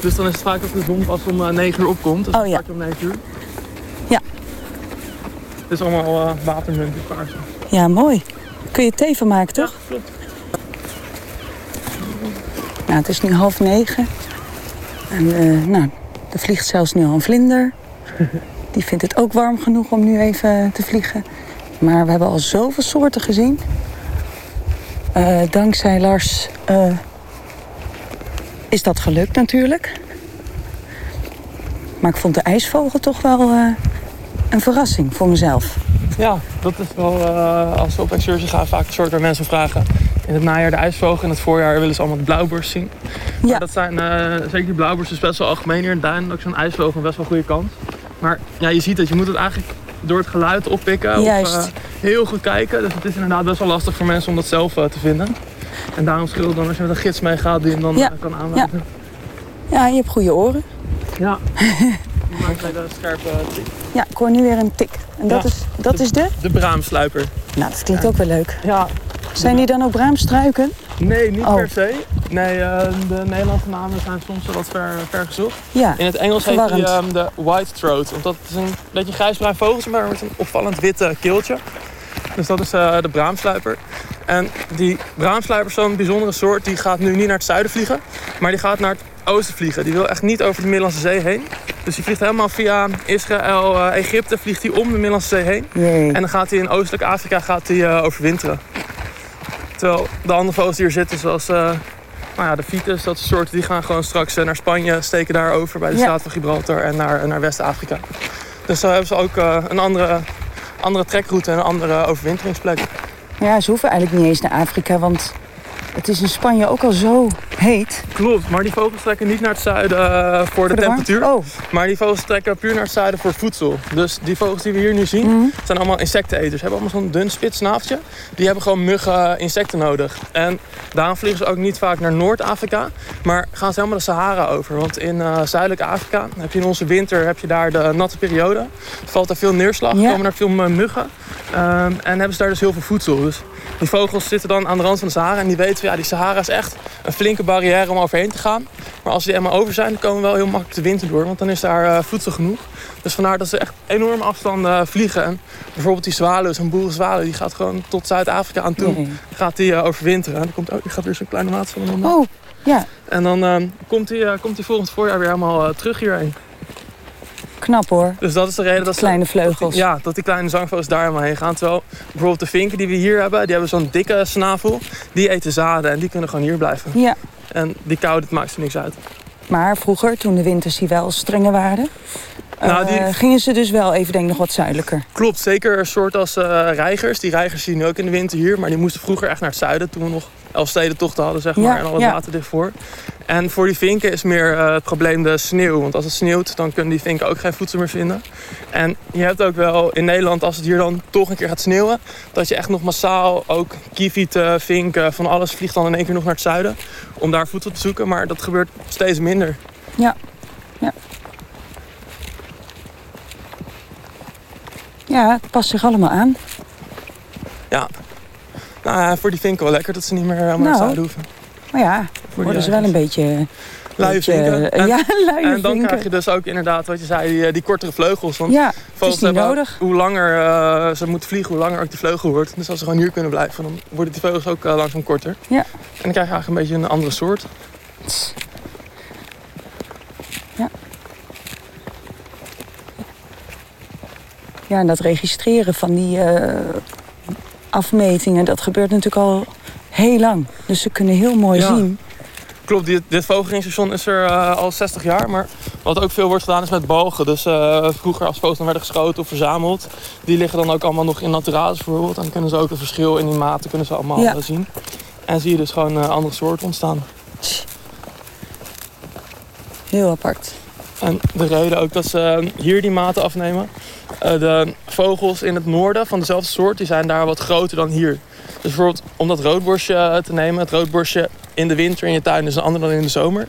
Dus dan is het vaak dat de zon pas om 9 uur opkomt. Dus oh ja. om 9 uur. Ja. Het is allemaal uh, watermunt paars. Ja, mooi. Kun je thee van maken, toch? Ja, klopt. Nou, het is nu half negen. En uh, nou, er vliegt zelfs nu al een vlinder. Die vindt het ook warm genoeg om nu even te vliegen. Maar we hebben al zoveel soorten gezien. Uh, dankzij Lars uh, is dat gelukt natuurlijk. Maar ik vond de ijsvogel toch wel uh, een verrassing voor mezelf. Ja, dat is wel, als we op excursie gaan, vaak een soort waar mensen vragen... in het najaar de ijsvogel. In het voorjaar willen ze allemaal de blauwborst zien. Ja. Maar dat zijn, uh, zeker die blauwborst is best wel algemeen hier in Duin. Ook zo'n ijsvogel best wel goede kans. Maar ja, je ziet dat je moet het eigenlijk door het geluid oppikken. Juist. Of uh, heel goed kijken. Dus het is inderdaad best wel lastig voor mensen om dat zelf uh, te vinden. En daarom scheelt het dan als je met een gids meegaat die hem dan ja. kan aanwijzen. Ja. ja, je hebt goede oren. Ja. Die maakt de scherpe tik. Ja, ik hoor nu weer een tik. En dat, is, dat de, is de? De braamsluiper. Nou, dat klinkt ook wel leuk. Ja. Zijn die dan ook braamstruiken? Nee, niet oh. per se. Nee, uh, de Nederlandse namen zijn soms wel wat ver, ver gezocht. Ja, In het Engels heet die um, de white throat. Want dat is een beetje grijsbruin vogeltje, maar met een opvallend witte keeltje. Dus dat is uh, de braamsluiper. En die braamsluiper is zo'n bijzondere soort. Die gaat nu niet naar het zuiden vliegen, maar die gaat naar het oosten vliegen. Die wil echt niet over de Middellandse Zee heen. Dus die vliegt helemaal via Israël, uh, Egypte, vliegt hij om de Middellandse Zee heen. Nee. En dan gaat hij in Oostelijk Afrika gaat hij, uh, overwinteren. Terwijl de andere vogels die hier zitten, zoals uh, nou ja, de Vitus, dat soort soorten, die gaan gewoon straks naar Spanje, steken daar over bij de ja. staat van Gibraltar en naar, naar West-Afrika. Dus zo hebben ze ook een andere, andere trekroute en een andere overwinteringsplek. Ja, ze hoeven eigenlijk niet eens naar Afrika, want het is in Spanje ook al zo heet. Klopt, maar die vogels trekken niet naar het zuiden uh, voor, voor de, de temperatuur. Oh. Maar die vogels trekken puur naar het zuiden voor voedsel. Dus die vogels die we hier nu zien, mm. zijn allemaal insecteneters. Ze hebben allemaal zo'n dun spits snaveltje. Die hebben gewoon muggen insecten nodig. En daarom vliegen ze ook niet vaak naar Noord-Afrika. Maar gaan ze helemaal de Sahara over. Want in uh, zuidelijk Afrika heb je in onze winter heb je daar de natte periode. Er valt er veel neerslag, ja. komen er veel muggen. Um, en hebben ze daar dus heel veel voedsel. Dus die vogels zitten dan aan de rand van de Sahara en die weten, ja, die Sahara is echt een flinke barrière om overheen te gaan. Maar als die er helemaal over zijn, dan komen we wel heel makkelijk de winter door, want dan is daar uh, voedsel genoeg. Dus vandaar dat ze echt enorme afstanden uh, vliegen. En bijvoorbeeld die zwalen, zo'n boerenzwalen, die gaat gewoon tot Zuid-Afrika aan toe. Nee. Gaat die uh, overwinteren. En dan komt, oh, ik gaat weer zo'n kleine maat van hem Oh, ja. En dan komt hij komt die volgend voorjaar weer helemaal terug hierheen. Knap hoor. Dus dat is de reden dat kleine vleugels. Dat die, ja, dat die kleine zangvogels daar helemaal heen gaan. Terwijl bijvoorbeeld de vinken die we hier hebben, die hebben zo'n dikke snavel. Die eten zaden en die kunnen gewoon hier blijven. Ja. En die kou, dat maakt er niks uit. Maar vroeger, toen de winters hier wel strenger waren... Nou, die... uh, gingen ze dus wel even denk ik nog wat zuidelijker. Klopt, zeker een soort als uh, reigers. Die reigers zien nu ook in de winter hier. Maar die moesten vroeger echt naar het zuiden toen we nog Elfstedentochten hadden, zeg maar. Ja, en al het ja. water dicht voor. En voor die vinken is meer uh, het probleem de sneeuw. Want als het sneeuwt, dan kunnen die vinken ook geen voedsel meer vinden. En je hebt ook wel in Nederland, als het hier dan toch een keer gaat sneeuwen... dat je echt nog massaal ook kievieten, vinken, van alles vliegt dan in één keer nog naar het zuiden... om daar voedsel te zoeken, maar dat gebeurt steeds minder. Ja, ja. Ja, het past zich allemaal aan. Ja. Nou ja, voor die vinken wel lekker dat ze niet meer naar het zuiden hoeven. Maar ja, worden ze wel een beetje... Luie vinken. En, ja, luie en dan vinken. krijg je dus ook inderdaad, wat je zei, die, die kortere vleugels. Want ja, vogels hebben nodig. Hoe langer uh, ze moeten vliegen, hoe langer ook die vleugel wordt. Dus als ze gewoon hier kunnen blijven, dan worden die vleugels ook uh, langzaam korter. Ja. En dan krijg je eigenlijk een beetje een andere soort. Ja. Ja, en dat registreren van die uh, afmetingen, dat gebeurt natuurlijk al heel lang. Dus ze kunnen heel mooi Ja. zien. Klopt, dit, dit vogelingsstation is er uh, al 60 jaar. Maar wat ook veel wordt gedaan is met bogen. Dus uh, vroeger als vogels dan werden geschoten of verzameld. Die liggen dan ook allemaal nog in naturalis bijvoorbeeld. En dan kunnen ze ook het verschil in die maten kunnen ze allemaal Ja. uh, zien. En zie je dus gewoon uh, andere soorten ontstaan. Heel apart. En de reden ook dat ze uh, hier die maten afnemen. Uh, de vogels in het noorden van dezelfde soort, die zijn daar wat groter dan hier. Dus bijvoorbeeld om dat roodborstje uh, te nemen. Het roodborstje in de winter in je tuin is een ander dan in de zomer.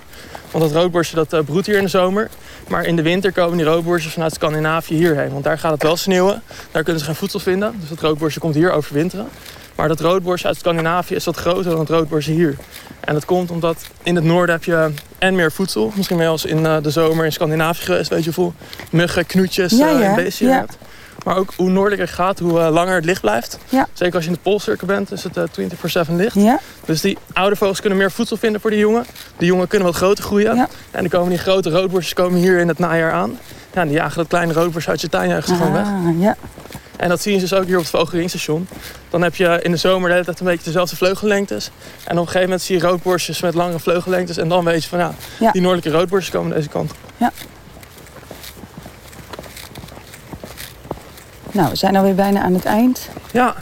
Want dat roodborstje dat uh, broedt hier in de zomer. Maar in de winter komen die roodborstjes vanuit Scandinavië hierheen. Want daar gaat het wel sneeuwen. Daar kunnen ze geen voedsel vinden. Dus dat roodborstje komt hier overwinteren. Maar dat roodborstje uit Scandinavië is wat groter dan het roodborstje hier. En dat komt omdat in het noorden heb je en meer voedsel. Misschien wel eens in uh, de zomer in Scandinavië geweest. Weet je hoeveel muggen, knoetjes Ja, ja, en beestjes je ja. hebt. Maar ook hoe noordelijker het gaat, hoe langer het licht blijft. Ja. Zeker als je in de Poolcirkel bent, is het uh, 24-7 licht. Ja, Dus die oude vogels kunnen meer voedsel vinden voor die jongen. De jongen kunnen wat groter groeien. Ja. En dan komen die grote roodborstjes komen hier in het najaar aan. Ja, en die jagen dat kleine roodborstje uit je tuin gewoon weg. ah, ja. En dat zien ze dus ook hier op het Vogelringstation. Dan heb je in de zomer de hele tijd een beetje dezelfde vleugellengtes. En op een gegeven moment zie je roodborstjes met langere vleugellengtes. En dan weet je van ja, Ja. die noordelijke roodborstjes komen deze kant. Nou, we zijn alweer bijna aan het eind. Ja.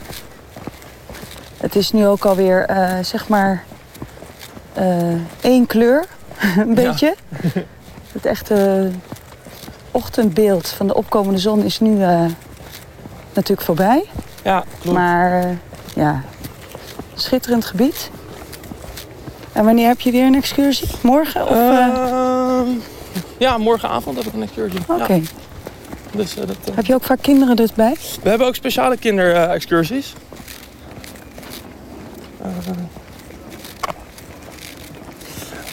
het is nu ook alweer, uh, zeg maar, uh, één kleur. een beetje. Het echte ochtendbeeld van de opkomende zon is nu uh, natuurlijk voorbij. Ja, klopt. Maar ja, schitterend gebied. En wanneer heb je weer een excursie? Morgen? Of, uh... Ja, morgenavond heb ik een excursie. Oké. Ja. Dus, dat, Heb je ook vaak kinderen dus bij? We hebben ook speciale kinderexcursies.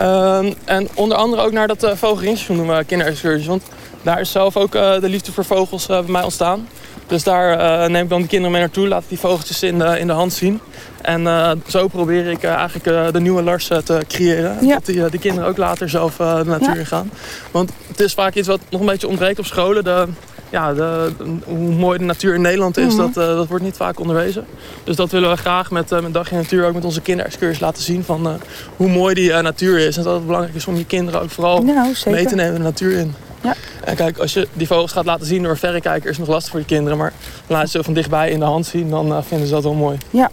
Uh, en onder andere ook naar dat uh, Vogelringstation doen we kinderexcursies. Want daar is zelf ook de liefde voor vogels bij mij ontstaan. Dus daar neem ik dan de kinderen mee naartoe, laat die vogeltjes in de, in de hand zien. En zo probeer ik eigenlijk de nieuwe Lars te creëren. Ja. Dat die, de kinderen ook later zelf de natuur ja. in gaan. Want het is vaak iets wat nog een beetje ontbreekt op scholen. De, ja, de, hoe mooi de natuur in Nederland is, mm -hmm. dat, dat wordt niet vaak onderwezen. Dus dat willen we graag met, met Dagje Natuur, ook met onze kinderexcursies laten zien van hoe mooi die natuur is. En dat het belangrijk is om je kinderen ook vooral nou, mee te nemen de natuur in. Ja. En kijk, als je die vogels gaat laten zien door een verrekijker is het nog lastig voor je kinderen. Maar laat ze van dichtbij in de hand zien, dan vinden ze dat wel mooi. Ja.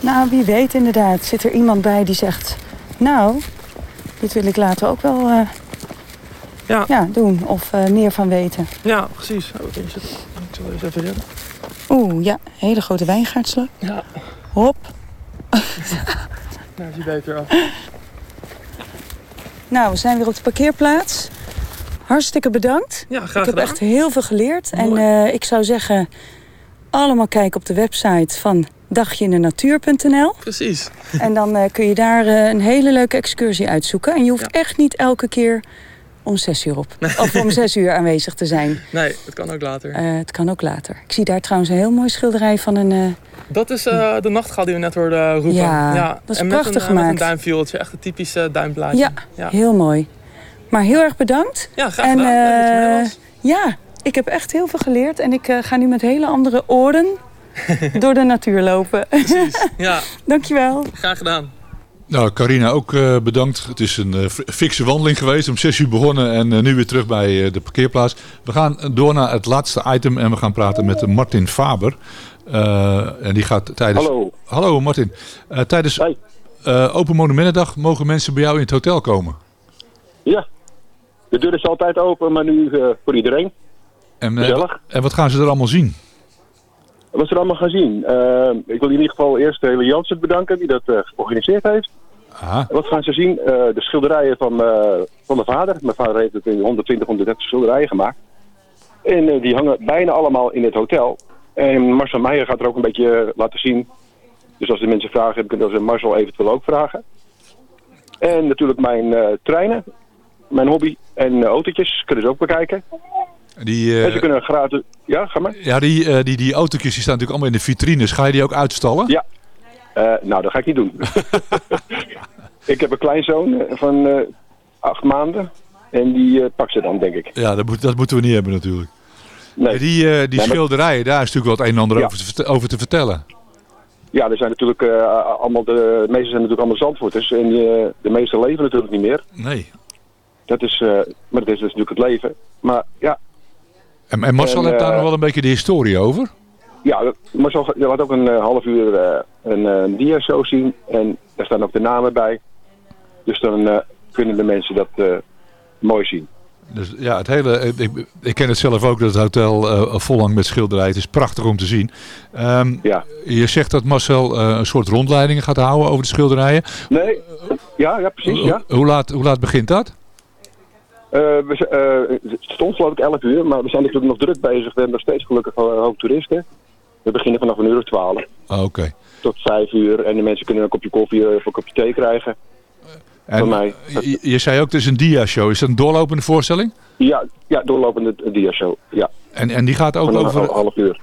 Nou, wie weet inderdaad. Zit er iemand bij die zegt, nou, dit wil ik later ook wel ja. ja, doen of uh, meer van weten. Ja, precies. Oh, ik zal eens even redden. Oeh, ja. Hele grote wijngaardslag. Ja. Hop. nou, is hij beter af. Nou, we zijn weer op de parkeerplaats. Hartstikke bedankt. Ja, graag Ik heb gedaan. echt heel veel geleerd. Mooi. En uh, ik zou zeggen, allemaal kijken op de website van dagjeindenatuur.nl. Precies. En dan uh, kun je daar uh, een hele leuke excursie uitzoeken. En je hoeft Ja. echt niet elke keer om zes uur op. Of om zes uur aanwezig te zijn. Nee, dat kan ook later. Uh, het kan ook later. Ik zie daar trouwens een heel mooi schilderij van een... Uh... Dat is uh, de nachtgal die we net hoorden roepen. Ja, dat is en prachtig een, gemaakt. met een. Echt een typisch duimplaatje. Ja, ja, heel mooi. Maar heel erg bedankt. Ja, graag en, gedaan. Mee was. Ja, ik heb echt heel veel geleerd. En ik ga nu met hele andere oren door de natuur lopen. Precies, ja. Dankjewel. Graag gedaan. Nou, Carina ook uh, bedankt. Het is een uh, fikse wandeling geweest. Om 6 uur begonnen en uh, nu weer terug bij de parkeerplaats. We gaan door naar het laatste item en we gaan praten met Martin Faber. en die gaat tijdens... Hallo. Hallo Martin. tijdens. Open Monumentendag mogen mensen bij jou in het hotel komen. Ja, de deur is altijd open, maar nu voor iedereen. En, en wat gaan ze er allemaal zien? Wat ze er allemaal gaan zien. Uh, ik wil in ieder geval eerst de hele Jansen bedanken die dat uh, georganiseerd heeft. Aha. Wat gaan ze zien? Uh, de schilderijen van, van mijn vader. Mijn vader heeft het in 120, 130 schilderijen gemaakt. En die hangen bijna allemaal in het hotel. En Marcel Meijer gaat er ook een beetje laten zien. Dus als de mensen vragen hebben, kunnen ze Marcel eventueel ook vragen. En natuurlijk mijn treinen. Mijn hobby en autootjes kunnen ze ook bekijken. Die, uh, en ze kunnen gratis... Ja, ga maar. Ja, die, die, die autootjes die staan natuurlijk allemaal in de vitrines. Ga je die ook uitstallen? Ja. Uh, nou, dat ga ik niet doen. ik heb een kleinzoon van acht maanden. En die pakt ze dan, denk ik. Ja, dat, moet, dat moeten we niet hebben natuurlijk. Nee. Die, die schilderijen, daar is natuurlijk wel het een en ander Ja. over, te, over te vertellen. Ja, er zijn natuurlijk allemaal de, de meeste zijn natuurlijk allemaal zandvoorters. En de meeste leven natuurlijk niet meer. Nee. Dat is, maar dat is dus natuurlijk het leven. Maar ja, En, en Marcel En, heeft daar eh, nog wel een beetje de historie over. Ja, Marcel je laat ook een uh, half uur uh, een uh, dia-show zien en daar staan ook de namen bij. Dus dan kunnen de mensen dat mooi zien. Dus ja, het hele, ik, ik ken het zelf ook, dat het hotel volhangt met schilderijen. Het is prachtig om te zien. Um, ja. Je zegt dat Marcel een soort rondleidingen gaat houden over de schilderijen. Nee, ja, ja precies. Ja. Hoe, laat, hoe laat begint dat? Uh, we, uh, het stond geloof ik 11 uur, maar we zijn natuurlijk nog druk bezig. We hebben nog steeds gelukkig hoop toeristen. We beginnen vanaf een uur of 12. Oh, Oké. Okay. Tot 5 uur en de mensen kunnen een kopje koffie of een kopje thee krijgen. En van mij. Je, je, zei ook, het is een dia-show. Is dat een doorlopende voorstelling? Ja, ja doorlopende dia-show. Ja. En, en die gaat ook van een over... half uur.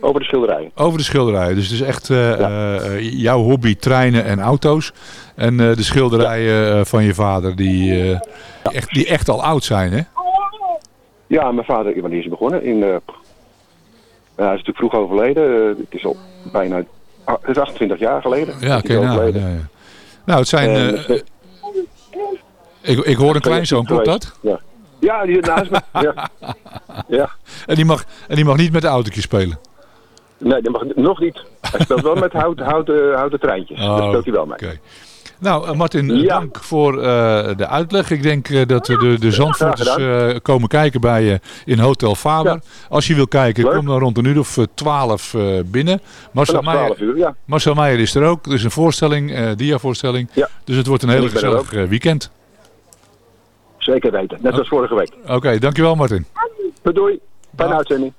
Over de schilderijen. Over de schilderijen. Dus het is echt uh, ja. uh, jouw hobby, treinen en auto's. En uh, de schilderijen ja. van je vader die, ja. echt, die echt al oud zijn, hè? Ja, mijn vader, wanneer is begonnen? In, hij is natuurlijk vroeg overleden. het is al bijna ah, het is 28 jaar geleden. Ja, oké. Okay, nou, ja, ja. nou, het zijn... En, ik, ik hoor een kleinzoon, klopt dat? Ja. Ja, die naast me. ja. ja. En, die mag, en die mag niet met de autootje spelen? Nee, dat mag nog niet. Hij speelt wel met houten, houten, houten treintjes. Oh, dat speelt hij wel mee. Okay. Nou, uh, Martin, dank voor uh, de uitleg. Ik denk dat de, de Zandvoorters komen kijken bij je in Hotel Faber. Ja. Als je wil kijken, Leuk. kom dan rond een uur of twaalf binnen. Marcel Meijer, uur, ja. Marcel Meijer is er ook. Er is een voorstelling, diavoorstelling. Dus het wordt een hele gezellig weekend. Zeker weten, net als vorige week. Oké, okay, dankjewel Martin. Doei, fijne uitzending.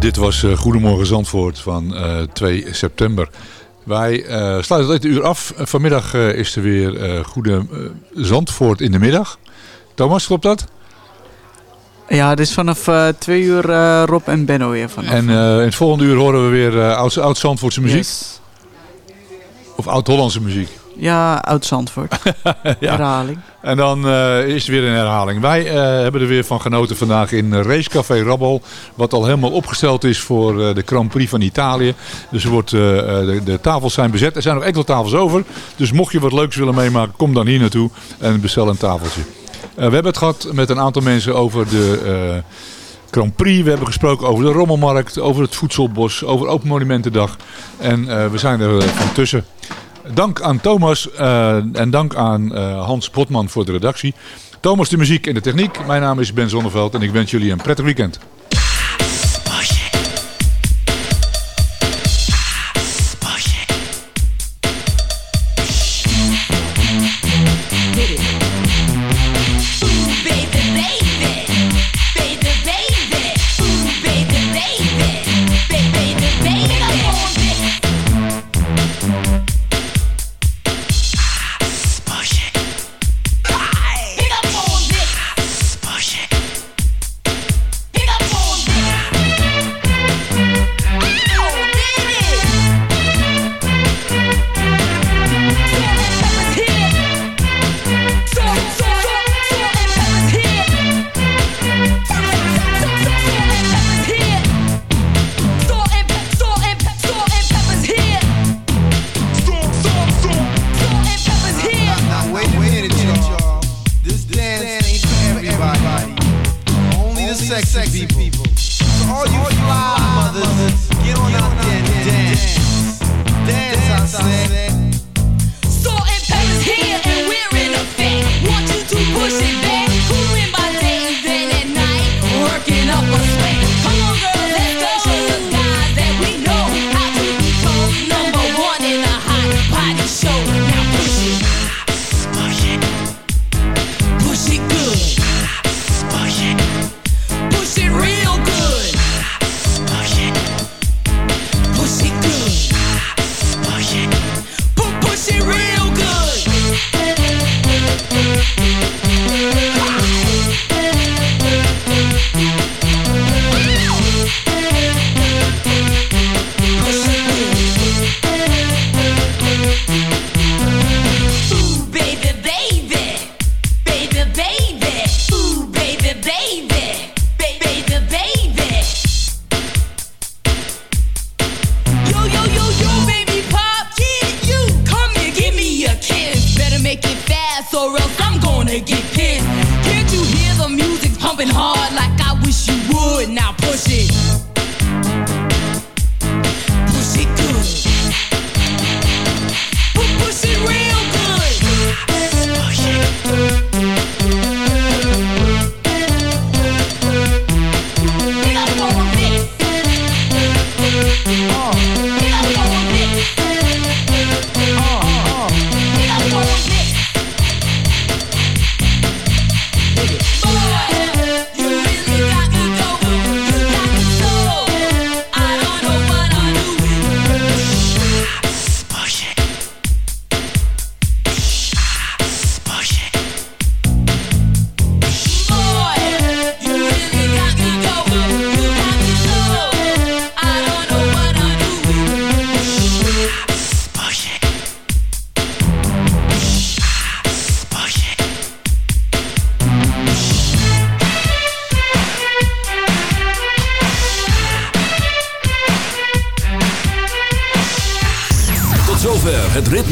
Dit was uh, Goedemorgen Zandvoort van 2 eh, september. Wij uh, sluiten het uur af. vanmiddag is er weer Goede Zandvoort in de middag. Thomas, klopt dat? Ja, het is vanaf twee uur Rob en Benno weer vanaf. En in het volgende uur horen we weer oud-Zandvoortse muziek? Of oud-Hollandse muziek? Ja, oud-Zandvoort. ja. Herhaling. En dan uh, is er weer een herhaling. Wij uh, hebben er weer van genoten vandaag in Racecafé Rabbel. Wat al helemaal opgesteld is voor uh, de Grand Prix van Italië. Dus er wordt, de, de, tafels zijn bezet. Er zijn nog enkele tafels over. Dus mocht je wat leuks willen meemaken, kom dan hier naartoe en bestel een tafeltje. we hebben het gehad met een aantal mensen over de... Grand Prix. We hebben gesproken over de Rommelmarkt, over het Voedselbos, over Open Monumentendag. En we zijn er van tussen. Dank aan Thomas uh, en dank aan uh, Hans Potman voor de redactie. Thomas de muziek en de techniek. Mijn naam is Ben Zonneveld en ik wens jullie een prettig weekend.